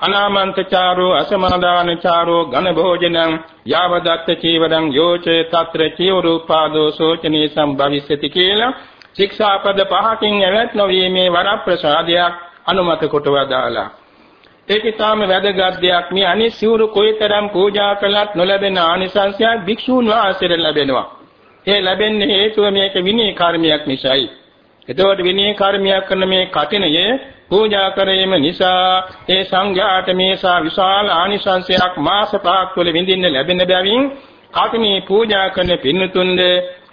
අනාමන්තචාරෝ අසමාදානචාරෝ ඝන භෝජනං යාවදත්ත චීවරං යෝචේ తත්‍ර චීවරූපාදෝ සෝචනී සම්භවිස්සති කියලා ශික්ෂාපද පහකින් ඇවත් නොවීමේ වරප්‍රසාදයක් අනුමත කොට වදාලා ඒක තාම වැදගත් දෙයක් මේ අනිත් සිවුරු කොයිතරම් පූජා කළත් නොලැබෙන ආනිසංසයක් භික්ෂූන් වහන්සේට ලැබෙනවා. ඒ ලැබෙන්නේ හේතුව මේක විනී කර්මයක් නිසායි. එතකොට විනී කර්මයක් කරන මේ කටිනයේ පූජා කිරීම නිසා ඒ සංඝයාට මේසා විශාල ආනිසංසයක් මාස පහක් තුළ විඳින්න ලැබෙන බැවින් කටිනේ පූජා කරන පින්තුන්ද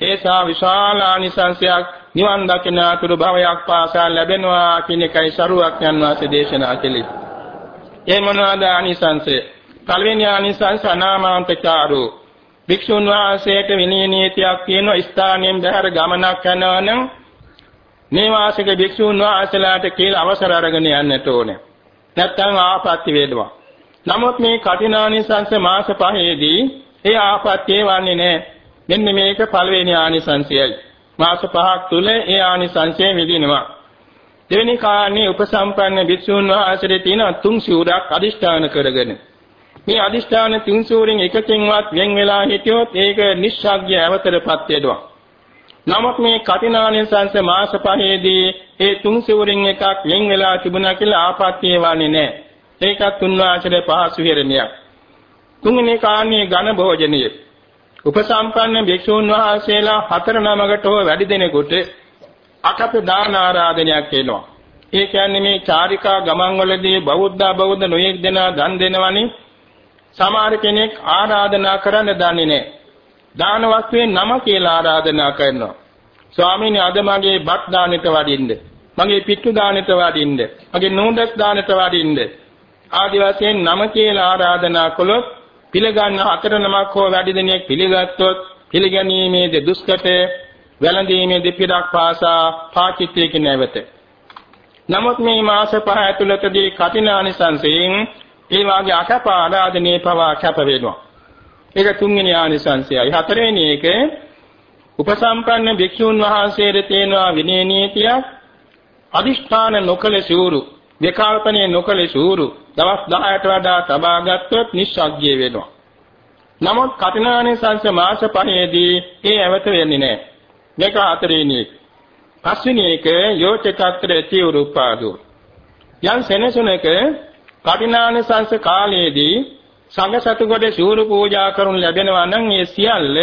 ඒසා විශාල ආනිසංසයක් නිවන් දකින අතුරු භවයක් පාසා ලැබෙනවා කියන එකයි සරුවක් යන වාසේ දේශනා කළේ. ඒ මොනවාද ආනිසංසය? පළවෙනි ආනිසංස අනාමාන්තචාරෝ භික්ෂුන් වහන්සේට විනය නීතියක් කියන ස්ථානයෙන් බැහැර ගමනක් යනවා නම් නේවාසික භික්ෂුන් වහන්සේලාට කියලා අවසර අරගෙන යන්නට ඕනේ. නැත්තම් ආපත්‍ය වේදවා. නමුත් මේ කටිනානිසංස මාස පහේදී ඒ ආපත්‍ය වන්නේ නැහැ. මෙන්න මේක පළවෙනි ආනිසංසයයි. මාස පහක් තුල ඒ ආනිසංසය විදිනවා. දෙවෙනි කාරණේ උපසම්පන්න භික්ෂුන් වහන්සේට තියෙන තුන් සිවුරක් අදිෂ්ඨාන කරගෙන මේ අදිෂ්ඨාන තුන් සිවුරින් එකකින්වත් වෙන් වෙලා හිටියොත් ඒක නිස්සග්ගය අවතරපත් වෙනවා. නමුත් මේ කටිනානිසංස මාස පහේදී ඒ තුන් සිවුරින් එකක් වෙන් වෙලා තිබුණා කියලා ආපත්‍ය වන්නේ නැහැ. ඒකත් උන්වහන්සේට පහසු හිරණයක්. තුන්වෙනි කාණේ ඝන භෝජනීය. උපසම්පන්න භික්ෂූන් වහන්සේලා හතර නමකට හෝ වැඩි දෙනෙකුට අකප දාන ආරාධනයක් වෙනවා. ඒ කියන්නේ මේ චාරිකා ගමන් වලදී බෞද්ධ බෞද්ධ නොයෙක් දෙනා දන් දෙනවනේ. සමහර කෙනෙක් ආරාධනා කරන්න දන්නේ නැහැ. දාන වස්තුවේ නම කියලා ආරාධනා කරනවා. ස්වාමීනි අද මගේ බත් දානෙට වඩින්න. මගේ පිට්ටු දානෙට වඩින්න. මගේ නූඩස් දානෙට වඩින්න. ආදි වශයෙන් නම කියලා ආරාධනා කළොත් පිළිගන්න හතර නමක් හෝ වැඩි දෙනෙක් පිළිගත්තොත් පිළිගැනීමේ දුෂ්කට වැළඳීමේ දෙපිරක් පාසා පාචිත්‍යයක නැවත. නමුත් මේ මාස පහ ඇතුළතදී කටිනානිසංසයෙන් ඒ වාගේ අකප ආරාධනේ පවා කැප වෙනවා. ඒක තුන්වෙනි ආනිසංසයයි. හතරවෙනි එක උපසම්පන්න භික්ෂුන් වහන්සේට තියෙනවා විනය නීතියක් අදිෂ්ඨාන නොකල සූරු විකල්පණය නොකල සූරු දවස් 10ට වඩා තබා ගත්තොත් නිස්සග්ගිය වෙනවා. නමුත් කටිනානිසංස මාස පහේදී ඒ ඇවත වෙන්නේ නැහැ. මේක හතරෙනි එක. පස්වෙනි එක යෝචකත්‍ර තිවුරුපාදෝ. යම් සෙනසුනක කටිනානිසංස කාලයේදී සංඝ සතුගොඩ සූරු පූජා කරනු ලැබෙනවා නම් ඒ සියල්ල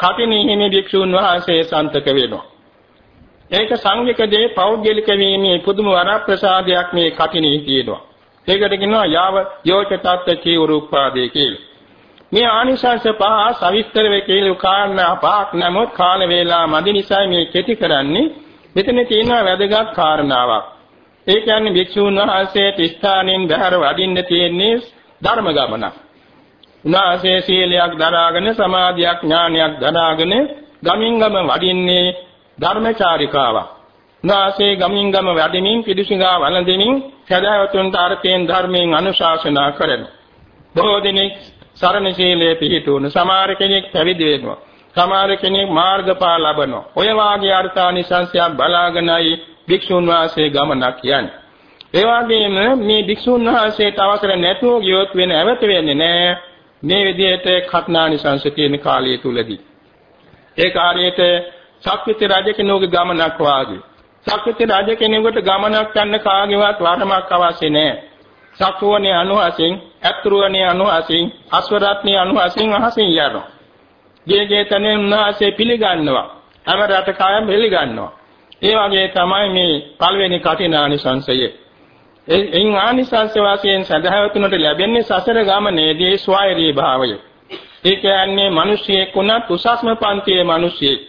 කටිනීහිමි භික්ෂුන් වහන්සේ සන්තක වෙනවා. ඒක සංඝික දේ පෞද්ගලික වීමේ පුදුම වරප්‍රසාදයක් මේ කටිනී කියනවා. ඒකට කියනවා යාව යෝච තත්ත්‍ය චීවරුප්පාදේ කියලා. මේ ආනිසංස පහ සවිස්තර වේ කියලා කාරණා පහක් නමුත් කාල වේලා මදි නිසා මේ කෙටි කරන්නේ මෙතන තියෙන වැදගත් කාරණාවක්. ඒ කියන්නේ භික්ෂුන් වහන්සේට ස්ථානෙන් බහැර වඩින්න තියෙන්නේ ධර්ම ගමනක්. උන්වහන්සේ සීලයක් දරාගෙන සමාධියක් ඥානයක් දරාගෙන ගමින් ගම වඩින්නේ ධර්මචාරිකාවක්. උන්වහන්සේ ගමින් ගම වැඩමින් පිළිසිඟා වළඳමින් සදාවතුන්ට අර්ථයෙන් ධර්මයෙන් අනුශාසනා කරනවා. බොහෝ දිනෙක සරණ සීලයේ පිහිටුවන සමහර කෙනෙක් පැවිදි වෙනවා. සමහර කෙනෙක් මාර්ගඵල ලබනවා. ඔය වාගේ අර්ථානිසංසයක් බලාගෙනයි භික්ෂුන් වහන්සේ ගමනක් යන්නේ. ඒ වගේම මේ භික්ෂුන් වහන්සේට අවසර නැතුව ගියොත් වෙන ඇවත වෙන්නේ නැහැ. මේ විදිහට කත්නානිසංස තියෙන කාලය තුලදී. ඒ කාර්යයට සක්විති රජ කෙනෙකුගේ ගමනක් වාගේ. සක්විති රජ කෙනෙකුට ගමනක් යන්න කාගේවත් වරමක් අවශ්‍ය නැහැ. සක්වනේ අනුහසින්, අත්රුවනේ අනුහසින්, අස්වරත්නේ අනුහසින් අහසින් යනවා. ජීගේ තනේ උන්වහන්සේ පිළිගන්නවා. හැම රටකයම පිළිගන්නවා. ඒ වගේ තමයි මේ පළවෙනි කටිනානිසංසය. එයින් ආනිසංස වාසයෙන් සදහවතුනට ලැබෙන්නේ සසර ගමනේදී ස්වෛරී භාවය. ඒ කියන්නේ මිනිසියෙක් වුණත් උසස්ම පන්තියේ මිනිසියෙක්.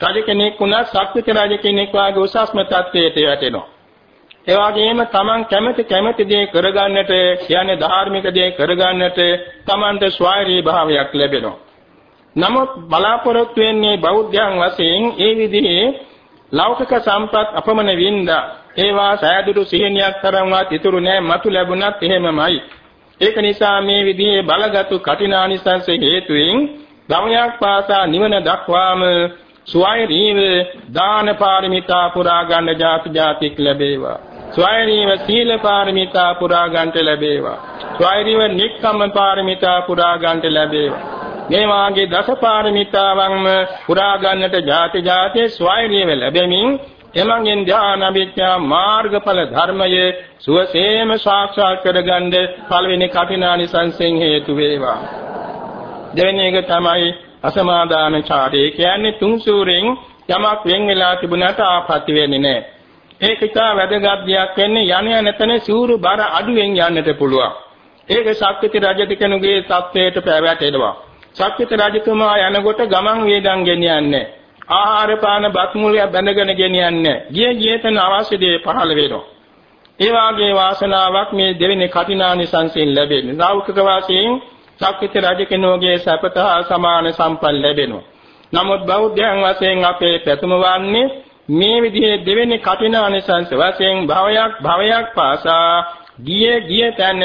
රජ කෙනෙක් වුණත් ශක්තිත රජ කෙනෙක් වාගේ උසස්ම තත්ත්වයට වැටෙනවා. ඒ වගේම Taman කැමති කැමති දේ කරගන්නට කියන්නේ ධාර්මික දේ කරගන්නට Tamanට ස්වෛරී භාවයක් ලැබෙනවා. නමුත් බලාපොරොත්තු වෙන්නේ බෞද්ධයන් වශයෙන් ඒ විදිහේ ලෞකික සම්පත් අපමණ වින්දා ඒවා සෑදුරු සිහිනියක් තරම්වත් ඉතුරු නැහැ මතු ලැබුණත් එහෙමමයි ඒක නිසා මේ විදිහේ බලගත් කටිනානිසංස හේතුවෙන් ගමයක් පාසා නිවන දක්වාම ස්වයරීව දාන පාරමිතා පුරා ගන්න ජාති ජාතික් ලැබේවා. ස්වයරීව සීල පාරමිතා පුරා ගන්නට ලැබේවා. ස්වයරීව නික්කම් පාරමිතා පුරා ගන්නට ලැබේවා. මේ වාගේ දස පාරමිතාවන්ම පුරා ගන්නට ජාති ජාතියේ ස්වයරීව ලැබෙමින් එමඟින් ධ්‍යාන විඥා මාර්ගඵල ධර්මයේ සුවසේම සාක්ෂාත් කරගන්න පළවෙනි කටිනානිසංසෙන් හේතු වේවා. දෙවෙනි එක තමයි අසමාදාන චාරය කියන්නේ තුන් සූරෙන් යමක් වෙන් වෙලා තිබුණාට ආපත්‍ය වෙන්නේ නැහැ. ඒක ඉතා වැදගත් දෙයක් වෙන්නේ යණ යන තැන සූරු බර අඩුවෙන් යන්නට පුළුවන්. ඒක ශක්තිති රජ කෙනෙකුගේ තත්වයට පැවැටෙනවා. ශක්තිති රජතුමා යනකොට ගමන් වේදන් ගෙනියන්නේ ආහාර පාන බත් මුලිය බැඳගෙන ගෙනියන්නේ. ගිය ගියතන අවශ්‍ය දේ පහළ වෙනවා. ඒ වාගේ වාසනාවක් මේ දෙවෙනි කටිනානිසංසයෙන් ලැබෙන්නේ. ලෞකික වාසයෙන් සක්විත රජ කෙනෙකුගේ සැපත හා සමාන සම්පත් ලැබෙනවා. නමුත් බෞද්ධයන් වශයෙන් අපේ පැතුම වන්නේ මේ විදිහේ දෙවෙනි කටිනානිසංස වශයෙන් භවයක් භවයක් පාසා ගිය ගිය තැන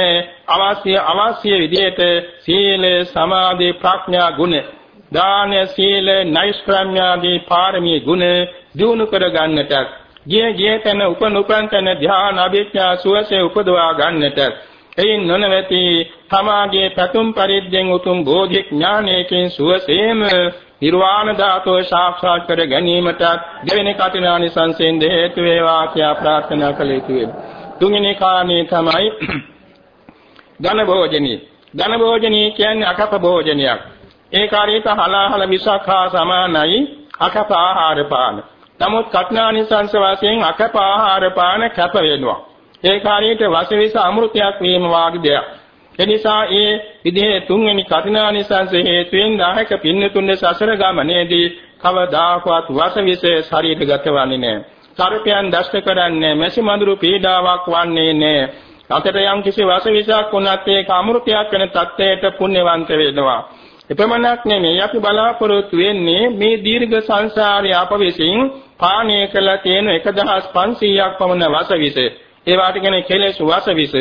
අවශ්‍ය අවශ්‍ය විදිහට සීල සමාධි ප්‍රඥා ගුණ දාන සීල නෛෂ්ක්‍රම්‍යාදී පාරමී ගුණ දිනු කර ගන්නට ගිය ගිය තැන උපන් උපන් තැන ධ්‍යාන අභිඥා සුවසේ උපදවා ගන්නට එයින් නොනවති තමාගේ පැතුම් පරිද්දෙන් උතුම් බෝධි ඥානයකින් සුවසේම නිර්වාණ ධාතුව සාක්ෂාත් කර ගැනීමට දෙවෙනි කටිනානිසංසෙන් හේතු වේවා කියා ප්‍රාර්ථනා කළ යුතුය. තුන්වෙනි කාණේ තමයි *clears throat* ධන භෝජනී. ධන භෝජනී කියන්නේ අකප භෝජනයක්. ඒ කාර්යයට හලාහල විසඛා සමානයි අකප ආහාර පාන. නමුත් කටිනානිසංස වශයෙන් අකප ආහාර පාන කැප වෙනවා. ඒ කාර්යයට වශවිස අමෘතයක් වීම වාගේ දෙයක්. එනිසා ඒ විදිහේ තුන්වෙනි කඨිනානිසංස හේතුවෙන් දායක පින්නතුන්ගේ සසර ගමනේදී කවදාකවත් වශවිස ශරීරගත වන්නේ නැහැ. සර්පයන් දෂ්ට කරන්නේ මැසි මඳුරු පීඩාවක් වන්නේ නැහැ. අතට යම් කිසි වශවිසක් වුණත් ඒක අමෘතයක් වෙන තත්ත්වයට පුණ්‍යවන්ත වෙනවා. එපමණක් නෙමෙයි අපි බලාපොරොත්තු වෙන්නේ මේ දීර්ඝ සංසාරයේ අප විසින් පානය කළ තියෙන 1500ක් පමණ වශවිස ඒ වාට කියන්නේ කෙලෙස් වසවිස.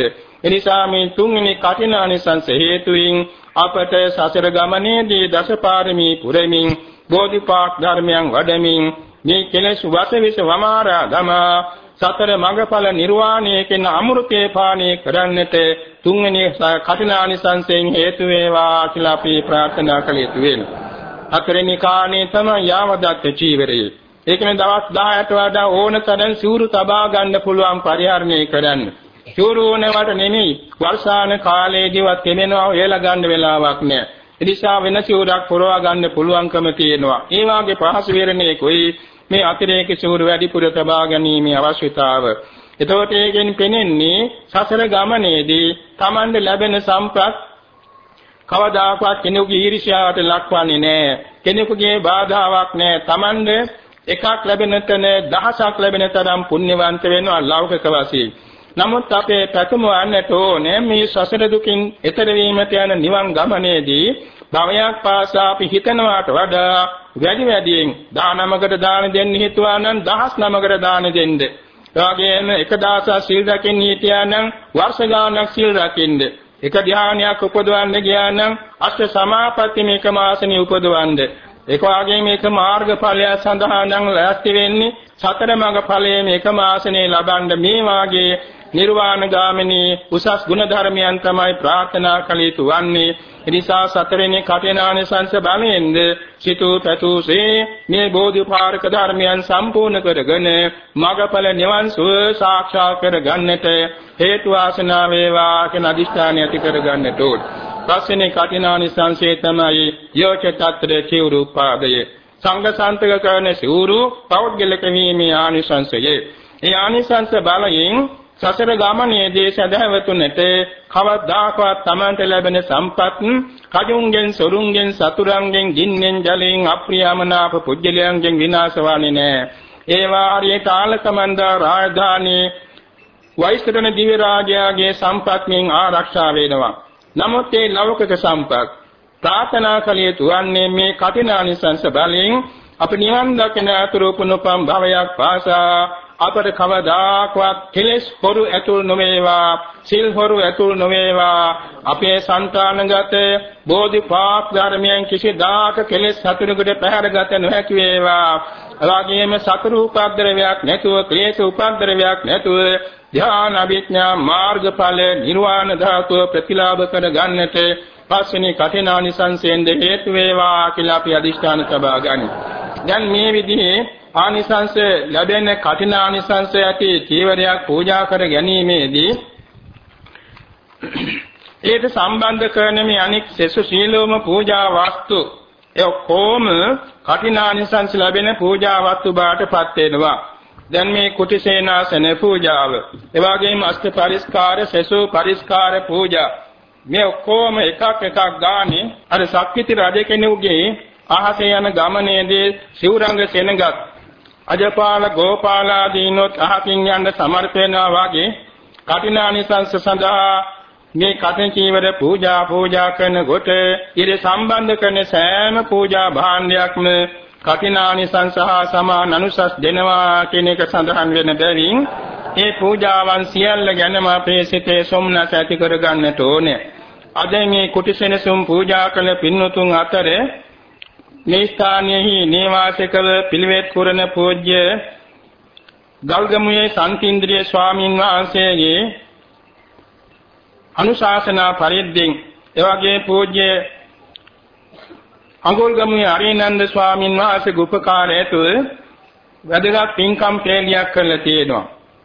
එනිසා මේ තුන්වෙනි කඨිනානිසංස හේතුයින් අපට සසර ගමනේදී දසපාරමී පුරමින් බෝධිපාක් ධර්මයන් වඩමින් මේ කෙලෙස් වසවිස වමාරා ගමා සතර මඟඵල නිර්වාණය කියන අමෘතේ පානය කරන්නට තුන්වෙනි කඨිනානිසංසයෙන් හේතු වේවා කියලා අපි ප්‍රාර්ථනා කළ යුතු වෙනවා. හතරෙනි කාණේ තමයි යාවදත්ත චීවරය. ඒ කියන්නේ දවස් 10ට වඩා ඕන තරම් සිවුරු තබා ගන්න පුළුවන් පරිහරණය කරන්න. සිවුරු ඕනවට නෙමෙයි වර්ෂාන කාලයේදීවත් කෙමෙනවා වේලා ගන්න වෙලාවක් නෑ. ඒ නිසා වෙන සිවුරක් පුරවා ගන්න පුළුවන්කම තියෙනවා. ඒ වාගේ පහසු විරණේ කොයි මේ අතිරේක සිවුරු වැඩිපුර තබා ගැනීමේ අවශ්‍යතාව. එතකොට ඒකෙන් පෙනෙන්නේ සසර ගමනේදී Tamande ලැබෙන සම්පත් කවදාකවත් කෙනෙකුගේ ඊර්ෂ්‍යාවට ලක්වන්නේ නැහැ. කෙනෙකුගේ බාධාවක් නැහැ. Tamande එකක් ලැබෙන තැන දහසක් ලැබෙන තරම් පුණ්‍යවන්ත වෙනවා ලෞකික වශයෙන්. නමුත් අපේ පැතුම වන්නට ඕනේ මේ සසර දුකින් එතර වීමට යන නිවන් ගමනේදී භවයක් පාසා අපි හිතනවාට වඩා වැඩි වැඩියෙන් දානමකට දාන දෙන්න හිතුවා නම් දහස් නමකට දාන දෙන්න. එවාගෙම එක දහසක් සීල් රකින්න හිටියා නම් වර්ෂ ගාණක් සීල් රකින්න. එක ධානයක් උපදවන්න ගියා නම් අෂ්ට සමාපatti මේක මාසෙනි උපදවන්න. ඒක වාගේ මේක මාර්ගඵලය සඳහා නම් ලෑස්ති වෙන්නේ සතර මඟ ඵලයේ මේක මාසෙනේ ලබන්න මේ වාගේ නිර්වාණ ගාමිනී උසස් ගුණ ධර්මයන් තමයි ප්‍රාර්ථනා කළ යුතු වන්නේ එනිසා සතරෙනි කටේනානිසංස බලයෙන්ද සිතූ පැතුසේ මේ බෝධිපාරක ධර්මයන් සම්පූර්ණ කරගෙන මගඵල නිවන් සුව සාක්ෂාත් කරගන්නට හේතු වාසනා වේවා කියන අදිෂ්ඨානය ඇති කරගන්නට ඕන. පස්වෙනි කටේනානිසංසයේ තමයි යෝච తත්‍ර චිවුරුපාදය. සංඝ සාන්තක කරන සිවුරු පෞද්ගලික වීමේ ආනිසංසය. ඒ ආනිසංස බලයෙන් සසර ගමනේදී සදහවතුනට කවදාකවත් Tamanට ලැබෙන සම්පත් කජුන්ගෙන් සොරුන්ගෙන් සතුරුන්ගෙන් ගින්නෙන් ජලයෙන් අප්‍රියමනාප පුජ්‍යලයන්ගෙන් විනාශ වන්නේ නැහැ. ඒවා හරියට ආලකමන්දා රාජධානී වෛශ්‍රණ දිව්‍ය රාජයාගේ සම්පත්මින් ආරක්ෂා වෙනවා. නමුත් ඒ ලෞකික සම්පත් ප්‍රාර්ථනා කළ යුතු වන්නේ මේ කටිනානිසංස බලයෙන් අපි නිවන් දකින අතුරුපුනුපම් භවයක් පාසා අපට කවදාක්වත් කෙලෙස් හොරු ඇතුල් නොවේවා සිල් හොරු ඇතුල් නොවේවා අපේ సంతానගත බෝධිපාක් ධර්මයන් කිසිදාක කෙලෙස් සතුරුකට පැහැරගත නොහැකි වේවා එවාගේම සතුරු උපද්දරවයක් නැතුව ක්ලේශ උපද්දරවයක් නැතුව ධ්‍යාන අභිඥා මාර්ගඵල නිර්වාණ ධාතුව ප්‍රතිලාභ කර ගන්නට පස්වෙනි කඨිනානිසංසයෙන් හේතු වේවා කියලා අපි අදිෂ්ඨාන සබා ගනිමු. දැන් මේ විදිහේ ආනිසංස ලැබෙන කඨිනානිසංස ඇති චීවරයක් පූජා කර ගැනීමේදී ඒට සම්බන්ධ කරන මේ අනික් සෙසු සීලෝම පූජා වස්තු ඒ කොම කඨිනානිසංස ලැබෙන පූජා වස්තු බාටපත් වෙනවා. දැන් මේ කුටිසේනාසන පූජාව, එවාගෙම අෂ්ට පරිස්කාර සෙසු පරිස්කාර පූජා මේ ඔක්කොම එකක් එකක් ගානේ අර සක්විති රජ කෙනෙකුගේ අහසේ යන ගමනේදී සිවුරංග සෙනගත් අජපාල ගෝපාලාදීනොත් අහකින් යන්න සමර්ථ වෙනවා වගේ කටිනානිසංස සඳහා මේ කටින චීවර පූජා පූජා කරන කොට ඉර සම්බන්ධ කරන සෑම පූජා භාණ්ඩයක්ම කටිනානිසංස හා සමාන අනුසස් දෙනවා කියන එක සඳහන් වෙන බැවින් ඒ පූජාවන් සියල්ල ගැනම අපේ සිතේ සොම්නස ඇති කරගන්නට ඕනේ. අද මේ කුටිසෙනසුම් පූජා කළ පින්වතුන් අතර මේ ස්ථානයෙහි නේවාසිකව පිළිවෙත් පුරන පූජ්‍ය ගල්ගමුවේ සම්තින්ද්‍රිය ස්වාමීන් වහන්සේගේ අනුශාසනා පරිද්දෙන් එවැගේ පූජ්‍ය අඟුල්ගමුවේ අරිනන්ද ස්වාමීන් වහන්සේගේ උපකාරයතු වැදගත් පින්කම් පෙළියක් කරලා තියෙනවා.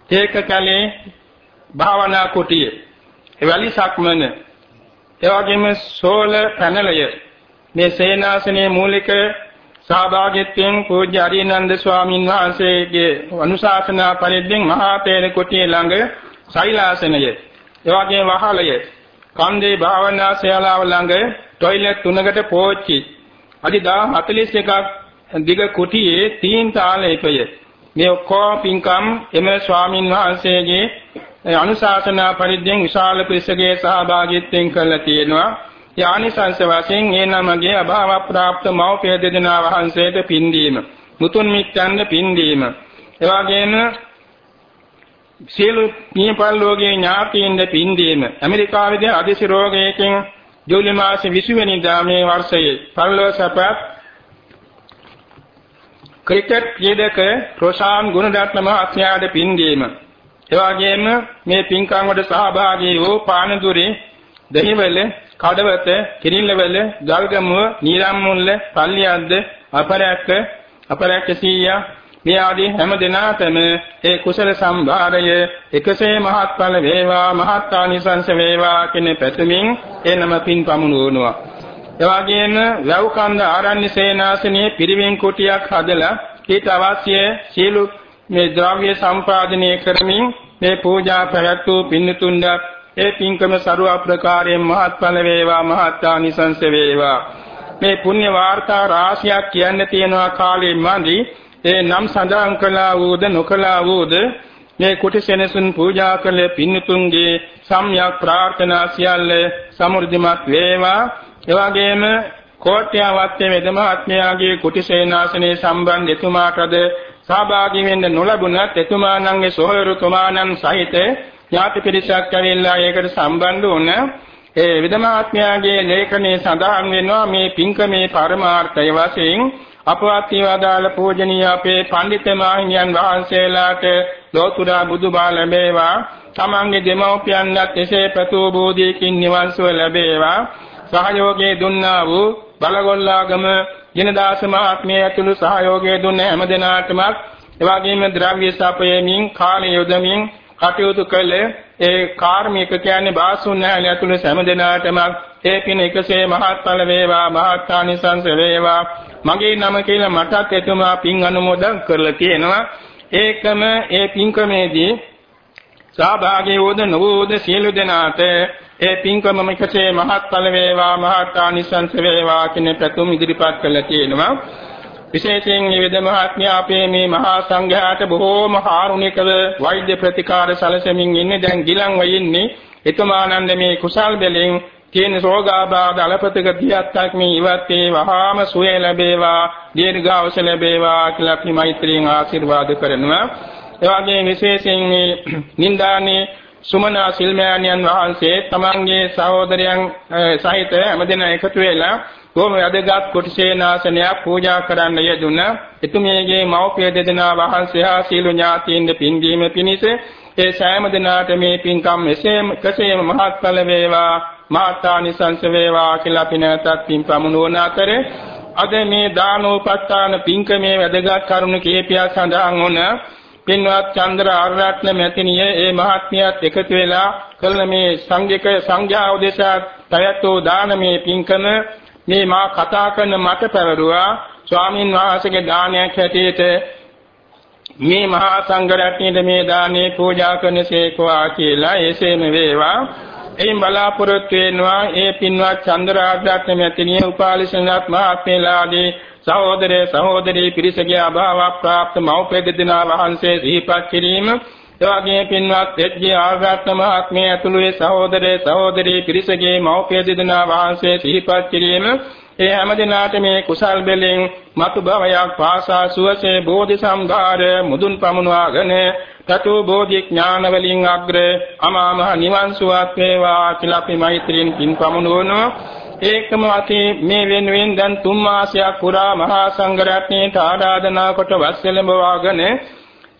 ඒක කලේ භාවනා කුටිය. එවැලි සක්මන. එවැගේම සෝල පැනලය මේ සේනාසනයේ මූලික සහභාගීත්වයෙන් පූජ්‍ය අරිනන්ද ස්වාමීන් වහන්සේගේ අනුශාසනා පරිද්දෙන් මහා තේර කුටිය ළඟ සෛලාසනය එවාගේ වහලය කන්දේ භාවනා ශාලාව ළඟ টয়ලට් තුනකට පෝච්චි. අදි 41ක් දිග කුටියේ තීන් තාලයකය. මේ ඔක්කොම පින්කම් එම ස්වාමින් වහන්සේගේ අනුශාසනා පරිද්දෙන් විශාල පිරිසගේ සහභාගීත්වයෙන් කරලා තියෙනවා. යානිසංස වශයෙන් ඒ නමගේ අභාව ප්‍රාප්ත මව්පිය දෙදෙනා වහන්සේට පින්දීම මුතුන් මිත්තන්ට පින්දීම එවාගෙම සියලු නියපල් ලෝකයේ ඥාතීන්ට පින්දීම ඇමරිකාවේදී අදිසි රෝගයකින් ජූලි මාසේ 20 වෙනිදා මේ වර්ෂයේ පරිලෝක සපත් ක්‍රිකට් ක්‍රීඩක රොෂාන් ගුණරත්න මහත්මයාට පින් දීම. ඒ වගේම මේ පින්කම් වලට සහභාගී වූ පානදුරේ දෙහිවල කඩවත කිරිල්ලවල ගල්ගමුව නීරම්මුල්ල පල්ලියද්ද අපරැක්ක අපරැක්ක සීයා මේ ආදී හැම දිනාටම ඒ කුසල සම්භාරය එකසේ මහත්ඵල වේවා මහත්ානිසංස වේවා කියන පැතුමින් එනම පින් පමුණුවනවා. එවාගෙම වැව්කන්ද ආරණ්‍ය සේනාසනයේ පිරිවෙන් කුටියක් හදලා ඊට අවශ්‍ය සීලු මේ ද්‍රව්‍ය සම්පාදනය කරමින් මේ පූජා පැවැත්වූ පින්තුන්ට ඒ පින්කම ਸਰව ප්‍රකාරයෙන් මහත්ඵල වේවා මහත්ානිසංස වේවා. මේ පුණ්‍ය වාර්තා රාශියක් කියන්න තියෙනවා කාලෙ මදි. ඒ නම් සඳහන් කළා වූද නොකළා වූද? මේ කුටි සෙනසුන් පූජා කළ පින්තුන්ගේ සම්්‍යක් ප්‍රාර්ථනා සියල්ල සමෘද්ධිමත් වේවා. එවාගෙම කෝට්‍යාවත්තේ වෙදමහත්මයාගේ කුටි සේනාසනේ සම්බන්ධ එතුමාටද සහභාගී වෙන්න නොලබුණත් එතුමාණන්ගේ සොහොයුරුතුමාණන් සහිත ඥාති පිරිසක් ඇවිල්ලා ඒකට සම්බන්ධ වුණ ඒ විදමාත්මයාගේ ලේඛනයේ සඳහන් වෙනවා මේ පින්කමේ පරමාර්ථය වශයෙන් අපවත් වේවාදාල පූජනීය අපේ පඬිත මාහිමියන් වහන්සේලාට ලෝතුරා බුදුබා ලැබේවා. තමන්ගේ දෙමව්පියන්වත් එසේ ප්‍රතෝ බෝධියකින් නිවන් සුව ලැබේවා. සහයෝගයේ දුන්නා වූ බලගොල්ලාගම ජිනදාස මහත්මිය ඇතුළු සහයෝගයේ දුන්න හැම දෙනාටම එවාගෙම ද්‍රව්‍ය සපයමින් කාලය යොදමින් කටයුතු කළ ඒ කාර්මික කියන්නේ බාසුන් නැහැල ඇතුළු හැම දෙනාටම ඒ පින එකසේ මහත්ඵල වේවා මහත්ානිසංස වේවා. මගේ නම කියලා මටත් එතුමා පින් අනුමෝදන් කරලා තියෙනවා. ඒකම ඒ පින්කමේදී සහභාගී වූද නොවූද සියලු දෙනාට ඒ පින්කමම එකසේ මහත්ඵල වේවා මහත්ානිසංස වේවා කියන ප්‍රතුම් ඉදිරිපත් කළා තියෙනවා. විශේෂයෙන් මේ වෙද මහත්මයා අපේ මේ මහා සංඝයාට බොහෝම කාරුණිකව වෛද්‍ය ප්‍රතිකාර සැලසෙමින් ඉන්නේ. දැන් ගිලන් වෙන්නේ එතුමානන්ද මේ කුසල් බැලෙන් තියෙන රෝගාබාධ අලපතක දියත්තක් මේ ඉවත් වේ වහාම සුවය ලැබේවා දීර්ඝායුෂ ලැබේවා කියලා අපි මෛත්‍රියෙන් ආශිර්වාද කරනවා. ඒ වගේම විශේෂයෙන් මේ නින්දානේ සුමනා සිල්මයාණන් වහන්සේ තමන්ගේ සහෝදරයන් සහිත හැමදෙනා එකතු වෙලා බොහොම වැදගත් කුටිසේනාසනයක් පූජා කරන්න යෙදුණ එතුමියගේ මව්පිය දෙදෙනා වහන්සේ හා සීල ඥාතීන්ද පින්දීම පිණිස ඒ සෑම දිනාට මේ පින්කම් එසේම කෙසේම මහත්ඵල වේවා මාතානිසංස වේවා කියලා අපි නැවතත් පින් පමුණුවන අතර අද මේ දානෝපස්ථාන පින්කමේ වැදගත් කරුණු කීපයක් සඳහන් වුණ පින්වත් චන්ද්‍ර ආරණ්‍ය මැතිණිය ඒ මහත්මියත් එකතු වෙලා කළ මේ සංඝික සංඝයා උදෙසා තයතෝ දානමේ පින්කම මේ මා කතා කරන මට පැවරුවා. ස්වාමින් වහන්සේගේ දානයක් හැටියට මේ මහා සංඝ රත්නයේ මේ දානේ පූජා කරනසේකවා කියලා එසේම වේවා. එයින් බලාපොරොත්තු වෙනවා ඒ පින්වත් චන්ද්‍රාග්‍රාත්ම මෙතනිය උපාලිසනත් මහත්මේලාගේ සහෝදරේ සහෝදරී පිරිසගේ අභාව ප්‍රාප්ත මෞපෙද දිනා වහන්සේ සිහිපත් කිරීම එවාගේ පින්වත් එජ්ජේ ආග්‍රාත්ම මහත්මේ ඇතුළු ඒ සහෝදරේ සහෝදරී පිරිසගේ මෞපෙද දිනා වහන්සේ සිහිපත් කිරීම. ඒ හැම දිනාට මේ කුසල් බෙලෙන් මතු භවයක් පාසා සුවසේ බෝධි සම්භාර මුදුන් පමුණවාගෙන තතු බෝධි ඥාන වලින් අග්‍ර අමා මහ නිවන් සුවත් වේවා කියලා අපි මෛත්‍රියෙන් පින් පමුණුවනවා ඒකම අති මේ වෙනුවෙන් දැන් තුන් මාසයක් පුරා මහා සංඝ රත්නයේ ආරාධනා කොට වස්සලඹවාගෙන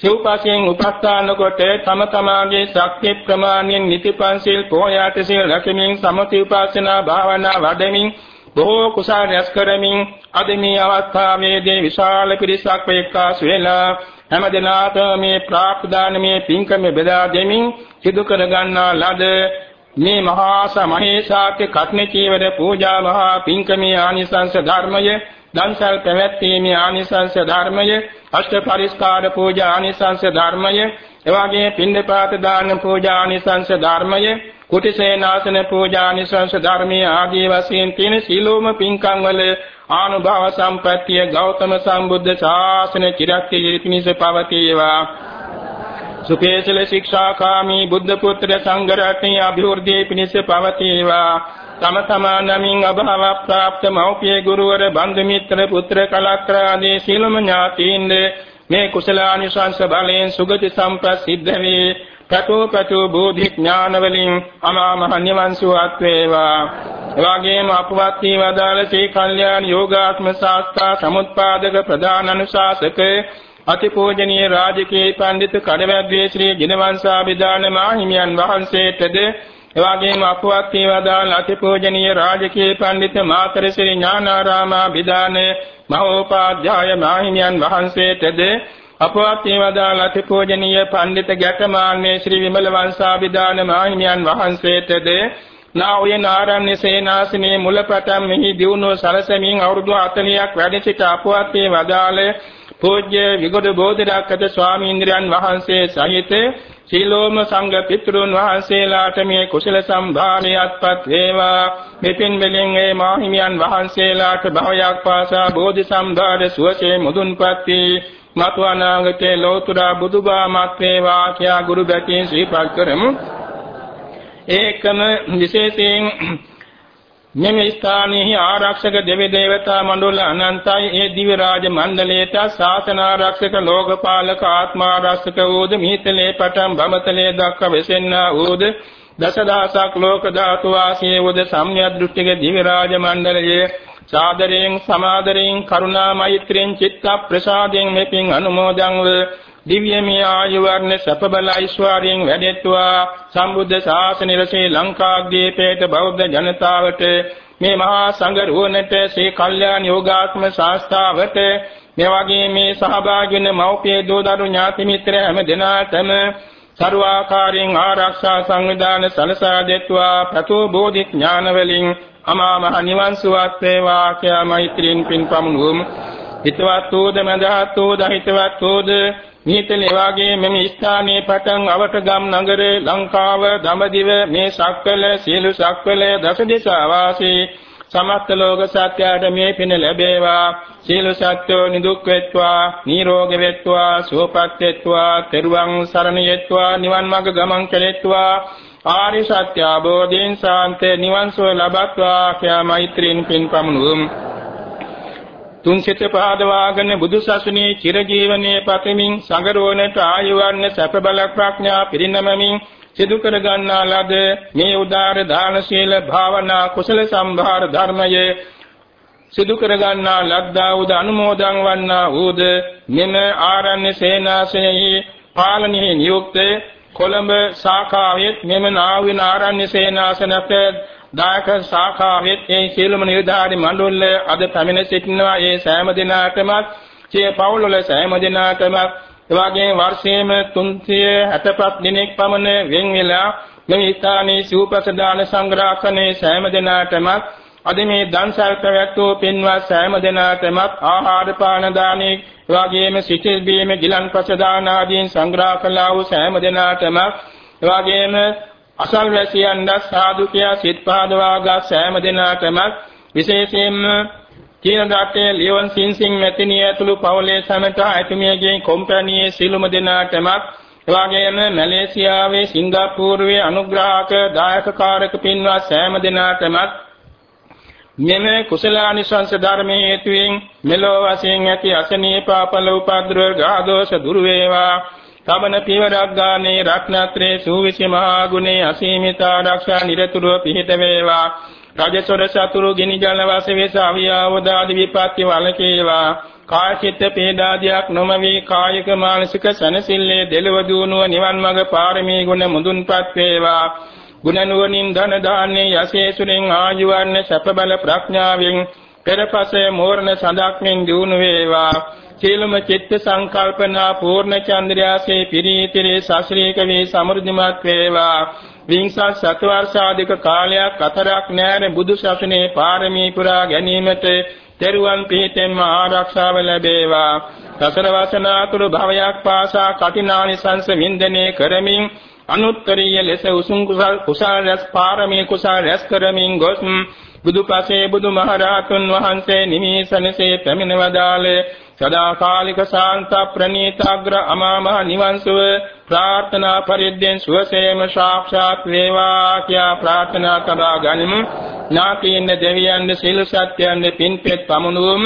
සිව්පසයෙන් උපස්ථාන කොට තම තමාගේ ශක්ති ප්‍රමාණයෙන් නිතිපන්සිල් පොයාට සිල් රැකමින් සමති උපාසනා භාවනා වඩමින් බොහෝ කුසල රැස් කරමින් අද මේ අවස්ථාවේදී විශාල පිරිසක් එක්කාසු වෙලා හැම දිනාට මේ ප්‍රාප්දානමේ පින්කම බෙදා දෙමින් සිදු කර ගන්නා ලද මේ මහා සමහේසාක්‍ය කත්නේ චීවර පූජා මහා පින්කමේ ආනිසංස ධර්මය දන්සල් පැවැත්වීමේ ආනිසංස ධර්මය අෂ්ට පරිස්කාර පූජා ආනිසංස ධර්මය එවාගේ පින්දපාත දාන පූජා ආනිසංස ධර්මය කුටිසේනාසන පූජානිසංස ධර්මයේ ආදී වශයෙන් තියෙන සීලෝම පින්කම් වල ආනුභාව සම්පත්තිය ගෞතම සම්බුද්ධ ශාසන චිරක්තිය පිණිස පවතිවා. සුකේසල ශික්ෂාකාමී බුද්ධ පුත්‍ර සංඝ රත්නයේ අභිවෘද්ධිය පිණිස පවතිවා. තම තමා නමින් අභාව ප්‍රාප්ත මෞපිය ගුරුවර බන්දු මිත්‍ර පුත්‍ර කලක්‍ර ආදී සීලම ඥාතීන්ද මේ කුසලානිසංස බලයෙන් සුගති සම්පත් සිද්ධ වේ. පතෝ පතෝ බෝධි ඥාන වලින් අමා මහ නිවන් සුවත් වේවා. එවාගේම අපවත් වී වදාළ ශ්‍රී කල්යාණ යෝගාත්ම ශාස්ත්‍රා සමුත්පාදක ප්‍රධාන අනුශාසක අතිපූජනීය රාජකීය පඬිතු කඩවැද්දේ ශ්‍රී ජිනවංශාභිදාන මාහිමියන් වහන්සේටද එවාගේම අපවත් වී වදාළ අතිපූජනීය රාජකීය පඬිතු මාතර ශ්‍රී ඥානාරාමාභිදාන මහෝපාධ්‍යාය මාහිමියන් වහන්සේටද අපවත් වී වදාළ අතිපූජනීය පඬිතු ගැටමාන්නේ ශ්‍රී විමල වංශාභිදාන මාහිමියන් වහන්සේටද නා උයන ආරණ්‍ය සේනාසනේ මුලපටන් මෙහි දියුණුව සලසමින් අවුරුදු 40ක් වැඩ සිට අපවත් වේ වදාළ පූජ්‍ය විගොඩ බෝධිරාජක ස්වාමීන්ද්‍රයන් වහන්සේ සහිත සීලෝම සංඝ පිටුරුන් වහන්සේලාට මේ කුසල සම්භාරයත්පත් වේවා. මෙපින් මෙලින් ඒ මාහිමියන් වහන්සේලාට භවයක් පාසා බෝධි සම්භාර සුවසේ මුදුන්පත් වී මතු අනාගතේ ලෝතුරා බුදුබාමත් වේවා කියා ගුරු බැතින් ශ්‍රීපත් කරමු. ඒකම විශේෂයෙන් මෙම ස්ථානයේ ආරක්ෂක දෙවි දේවතා මණ්ඩල අනන්තයි. ඒ දිව්‍ය රාජ මණ්ඩලයට ශාසන ආරක්ෂක ලෝකපාලක ආත්මාරක්ෂක වූද මීතලේ පටන් බමතලේ දක්වා වෙසෙන්නා වූද දසදහසක් ලෝක ධාතු වාසී වූද සම්‍යක් දෘෂ්ටික දිව්‍ය රාජ මණ්ඩලයේ සාදරයෙන් සමාදරයෙන් කරුණා මෛත්‍රියෙන් චිත්ත ප්‍රසාදයෙන් මෙපින් අනුමෝදන් වේ දිව්‍යමය ආයු වර්ණ සප බල ඓශ්වර්යයෙන් වැඩෙත්වා සම්බුද්ධ ශාසනය ශ්‍රී ලංකාද්වීපයේ බෞද්ධ ජනතාවට මේ මහා සංඝ රුවනට ශ්‍රී කල්යාණ යෝගාත්ම ශාස්ත්‍රාවට මේ වගේ මේ සහභාගී වෙන මව්පිය දූ දරු ඥාති මිත්‍ර හැම දෙනාටම සර්වාකාරයෙන් ආරක්ෂා සංවිධාන සලසා දෙත්වා ප්‍රතෝ බෝධි ඥාන වලින් අමා මහ නිවන් සුවත් වේවා කියා මෛත්‍රියෙන් පින් පමුණුවමු. හිතවත් වූද මඳහත් වූද හිතවත් වූද නිතල එවාගේ මෙම ස්ථානයේ පටන් අවටගම් නගරේ ලංකාව දඹදිව මේ සක්වල සීළු සක්වල දසදිසා වාසී සමස්ත ලෝක සත්‍යයට මේ පින ලැබේවා. සීල සත්‍යෝ නිදුක් වෙත්වා නිරෝග වෙත්වා සුවපත් වෙත්වා තෙරුවන් සරණ යෙත්වා නිවන් මඟ ගමන් කෙරෙත්වා. ආරි සත්‍ය අවබෝධයෙන් සාන්ත නිවන් සුව ලබත්වා කියා මෛත්‍රීන් පින් පමුණුවමු. තුන් සිත පහදවාගෙන බුදුසසුනේ චිරජීවනයේ පතමින් සංගරෝණට ආයුවන්න සැප බල ප්‍රඥා පිරිනමමින් සිදු කර ගන්නා ලද මේ උදාර දාන ශීල භාවනා කුසල සම්භාර ධර්මයේ සිදු කර ගන්නා ලද්දා උද අනුමෝදන් වන්නා ඌද මෙම ආරණ්‍ය සේනාසනෙහි පාලනයේ නියුක්ත කොළඹ ශාඛාවෙත් මෙම නාවින ආරණ්‍ය සේනාසනක දායක ශාඛාවෙත් ඒ සියලුම නිලධාරි මණ්ඩල අද පැමිණ සිටිනවා. ඒ සෑම දිනාටමත් සිය පවුල් වල සෑම දිනාටම එවාගේ වර්ෂයේම 365 දිනක් පමණ වෙන් වෙලා මේ ස්ථානයේ සූපසදාන සංග්‍රහකනේ සෑම දිනාටම අද මේ දන්සල් පැවැත්වූ පින්වත් සෑම දිනාටම ආහාර පාන දානේ එවාගේම සිටිල් බීම ගිලන්පස දාන ආදීන් සංග්‍රහ කළා වූ සෑම දිනාටම එවාගේම අසල්වැසියන්ද සාදු කියා සිත් පහදවාගත් සෑම දිනාටම විශේෂයෙන්ම චීන රටේ ලියවන් සින්සින් මෙතිනිය ඇතුළු පවුලේ සමට ඇතුමියගේ කොම්පැනියේ සිළුම දිනාටම එවාගෙම මැලේසියාවේ සිංගප්පූරුවේ අනුග්‍රාහක දායකකාරක පින්වත් සෑම දිනාටම මෙම කුසලානිසංස ධර්මයේ හේතුවෙන් මෙලෝ වශයෙන් ඇති අසනීපාපල උපද්‍රව ගාදෝෂ දුර වේවා. සමන පියවරක් ගානේ රත්නත්‍රේ සූවිසි මහා ගුණේ අසීමිත ආරක්ෂා නිරතුරුව පිහිට වේවා. රජසොර සතුරු ගිනි ජල වාසවේස අවියාවදාදි විපත්ති වලකේවා කායික පේදාදියක් නොමවි කායික මානසික සනසිල්ලේ දෙලව දුණුව නිවන් මඟ පාරමී ගුණ මුදුන්පත් වේවා. ගුණ නුවණින් ධන දාන්නේ යසේසුරෙන් ආජීවන්න සැප බල ප්‍රඥාවෙන් පෙරපසේ මෝරණ සඳක්මින් දිනු වේවා. සියලුම චිත්ත සංකල්පනා පූර්ණ චන්ද්‍රයාසේ පිරීතිරේ ශාස්ත්‍රීය වේ සමෘද්ධිමත් වේවා. විංසත් සතවර්ෂාධික කාලයක් අතරක් නැර බුදු ශාසනයේ පාරමී පුරා ගැනීමට තෙරුවන් පිහිටෙන්ම ආරක්ෂාව ලැබේවා. සසර වසනාතුරු භවයක් පාසා කටිනානිසංස වින්දනය කරමින් අනුත්තරීය ලෙස උසුම් කුසල් කුසල් රැස් පාරමී කුසල් රැස් කරමින් ගොස් බුදුපසේ බුදුමහරහතුන් වහන්සේ නිමීසනසේ පැමිණ වදාළේ සදාකාලික ශාන්ත ප්‍රණීතාග්‍ර අමාමහ නිවන් සුව ප්‍රාර්ථනා පරිද්දෙන් සුවසේම සාක්ෂාත් වේවා කියා ප්‍රාර්ථනා කරා ගනිමු. ඥාතීන් දෙවියන් සිල් සත්‍යයන් පින්පෙත් පමුණුවම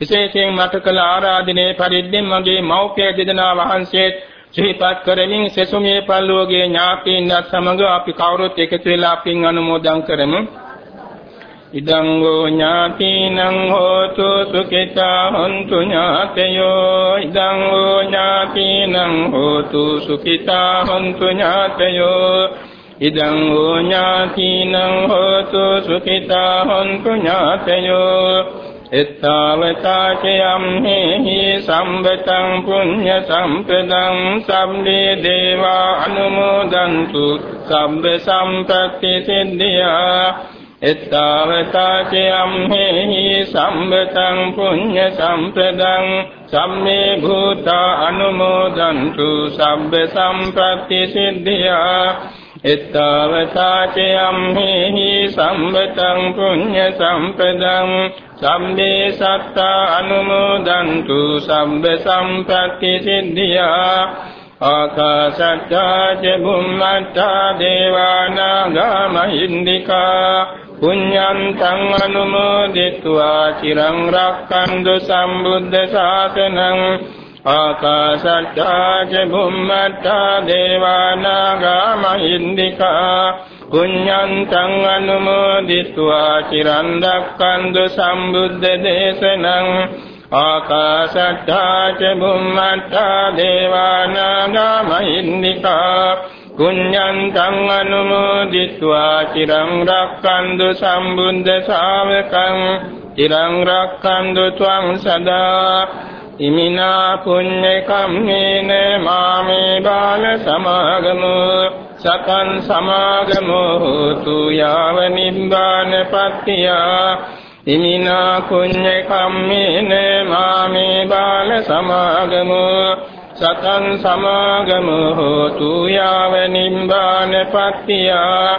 විශේෂයෙන් මට කළ ආරාධනයේ පරිද්දෙන් මගේ මෞඛ්‍ය දෙදෙනා වහන්සේ සිහිපත් කරමින් සෙසුමේ පල්ලෝගේ ඥාතීන්වත් සමග අපි කවුරුත් එකතු වෙලා පින් අනුමෝදන් කරමු. ඉදං වූ ඥාතිනං හෝතු සුඛිතා හොන්තු ඥාතයෝ ඉදං වූ ඥාතිනං හෝතු සුඛිතා හොන්තු ඥාතයෝ ඉදං වූ ඥාතිනං හෝතු සුඛිතා හොන්තු ඥාතයෝ එත්තාවතාචයම් හේහි සම්බතං පුඤ්ඤ සම්පදං සම්මේ දේවා අනුමෝදන්තු සම්බ සම්පත්ති සිද්ධියා එත්තාවතාචයම් හේහි සම්බතං පුඤ්ඤ සම්පදං සම්මේ භූතා අනුමෝදන්තු සබ්බ සම්පත්ති සිද්ධියා. එත්තාවතාචයම් හේහි සම්බතං පුඤ්ඤ සම්පදං සම්මේ සත්තා අනුමෝදන්තු සබ්බ සම්පත්ති සිද්ධියා. ආකාශත්තා ච බුම්මත්තා දේවානාගා මහින්దికා. පුඤ්ඤන්තං අනුමෝදිत्वा චිරං රක්ඛන්තු සම්බුද්ධ ශාසනං ආකාශට්ටා ච බුම්මට්ටා දේවානාගා මහින්దికා පුඤ්ඤන්තං අනුමෝදිत्वा චිරං රක්ඛන්තු සම්බුද්ධ දේශනං ආකාශට්ටා ච බුම්මට්ටා දේවානාගා මහින්దికා පුඤ්ඤන්තං අනුමෝදිत्वा චිරං රක්ඛන්තු සම්බුද්ධ ශාවකං. චිරං රක්ඛන්තු ත්වං සදා. ඉමිනා පුඤ්ඤ කම්මේන මාමේ බාල සමාගමු. සකං සමාගමු තු යාව නිබ්බාන පත්තියා. ඉමිනා පුඤ්ඤ කම්මේන මාමේ බාල සමාගමු. සතං සමාගමු හෝතු යාව නිම්බාන පත්තියා.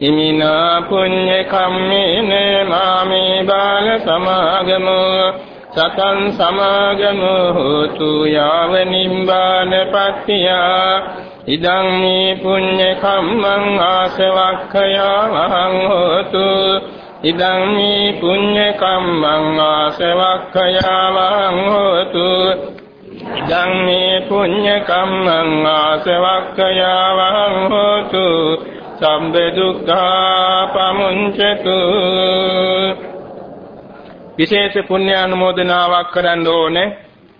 ඉමිනා පුඤ්ඤ කම්මේන මාමේ බාල සමාගමු. සතං සමාගමු හෝතු යාව නිම්බාන පත්තියා. ඉදං මේ පුඤ්ඤ කම්මං ආසවක්ඛයා වහං හෝතු. ඉදං මේ පුඤ්ඤ කම්මං ආසවක්ඛයා වහං හෝතු. ඉදං මේ පුඤ්ඤ කම්මං ආසවක්ඛයාවං හෝතු සම්බ දුක්ඛා පමුංචතු විශේෂ පුණ්‍ය අනුමෝදනාවක් කරන්න ඕනේ.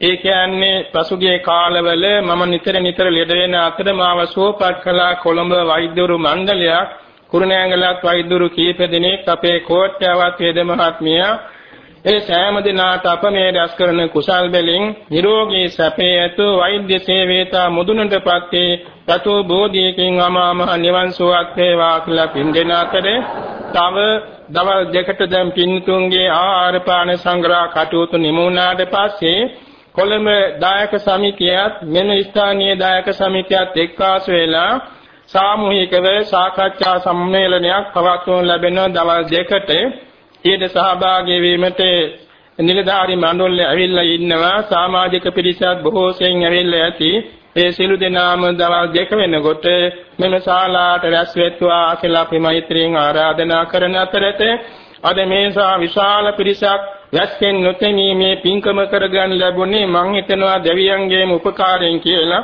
ඒ කියන්නේ පසුගිය කාලවල මම නිතර නිතර ලෙඩ වෙන අතර මාව සුවපත් කළා කොළඹ වෛද්‍යවරු මණ්ඩලයක් කුරුණෑගලත් වෛද්‍යවරු කීප දෙනෙක් අපේ කෝට්ටාවත් වේද මහත්මියා ඒ සෑම දිනාට අප මේ රැස් කරන කුසල් බැලින් නිරෝගී සැපේ ඇතු වෛද්‍ය සේවේතා මුදුනටපත් වේ රතු බෝධියකින් අමා මහ නිවන් සුවක් වේවා කියලා පින්දෙන අතරේ තව දවල් දෙකට දැන් පින්තුන්ගේ ආහාර පාන සංග්‍රහ කටයුතු නිමුණාට පස්සේ කොළඹ දායක සමිතියත් මෙන්න ස්ථානීය දායක සමිතියත් එක්කාසු වෙලා සාමූහිකව සාකච්ඡා සම්මේලනයක් පවත්වනු ලැබෙන දවල් දෙකට ඊට සහභාගී වීමට නිලධාරි මණ්ඩලය ඇවිල්ලා ඉන්නවා. සමාජික පිරිසක් බොහෝ සෙයින් ඇවිල්ලා ඇති. ඒ සිළු දෙනාම දවල් දෙක වෙනකොට මෙම ශාලාවට රැස් වෙත්වා කියලා අපි මෛත්‍රියෙන් ආරාධනා කරන අතරත අද මේසා විශාල පිරිසක් රැස්ෙන් නොතෙමී මේ පින්කම කරගන්න ලැබුණේ මං හිතනවා දෙවියන්ගේම උපකාරයෙන් කියලා.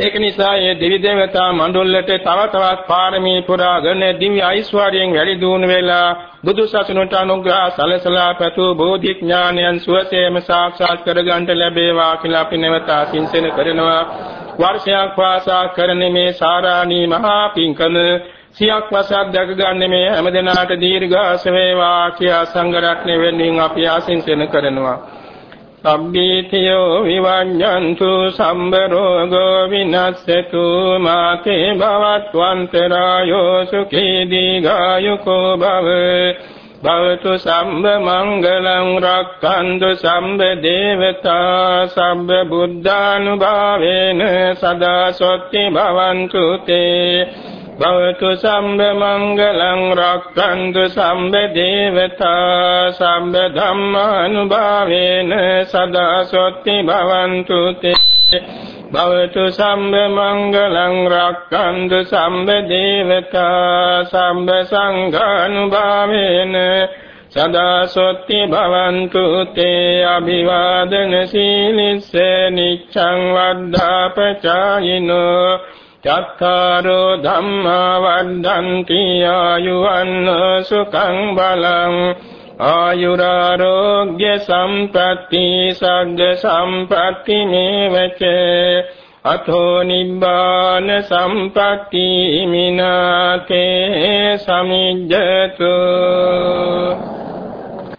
ඒක නිසා මේ දෙවි දේවතා මණ්ඩලයට තව තවත් පාරමී පුරාගෙන දිව්‍ය ඓශ්වර්යයෙන් වැඩි දියුණු වෙලා බුදු සසුනට අනුග්‍රහ සලසලා පැතු බෝධි ඥානයන් සුවසේම සාක්ෂාත් කරගන්නට ලැබේවා කියලා අපි නැවත ආශිංසන කරනවා. වර්ෂයක් වාසා කරන මේ සාරාණී මහා පිංකම සියක් වසක් දැක ගන්න මේ හැමදෙනාට දීර්ඝාස වේවා කියා සංඝ රත්නය වෙනුවෙන් අපි ආශිංසන කරනවා. සබ්බීතියෝ විවඤ්ඤන්තු සම්බ රෝගෝ විනස්සතු මාතේ භවත්වන්තරායෝ සුඛී දීඝායුකෝ භව. භවතු සම්බ මංගලං රක්ඛන්තු සම්බ දේවතා සම්බ බුද්ධානුභාවේන සදා සොත්ති භවන්තු තේ. භවතු සම්බ මංගලං රක්ඛන්තු සම්බ දේවතා සම්බ ධම්මානුභාවේන සදා සොත්ති භවන්තු තේ. භවතු සම්බ මංගලං රක්ඛන්තු සම්බ දේවතා සම්බ සංඝානුභාවේන සදා සොත්ති භවන්තු තේ. අභිවාදන සීලිස්ස නිච්ඡං වද්ධාපචායිනෝ චක්කාරෝ ධම්මා වද්දන්ති ආයුවන්න සුඛං බලං ආයුරාරෝග්‍ය සම්පatti සග්ග සම්පatti මේවච අතෝ නිබ්බාන සම්පatti මිනාතේ සමිජ්ජතු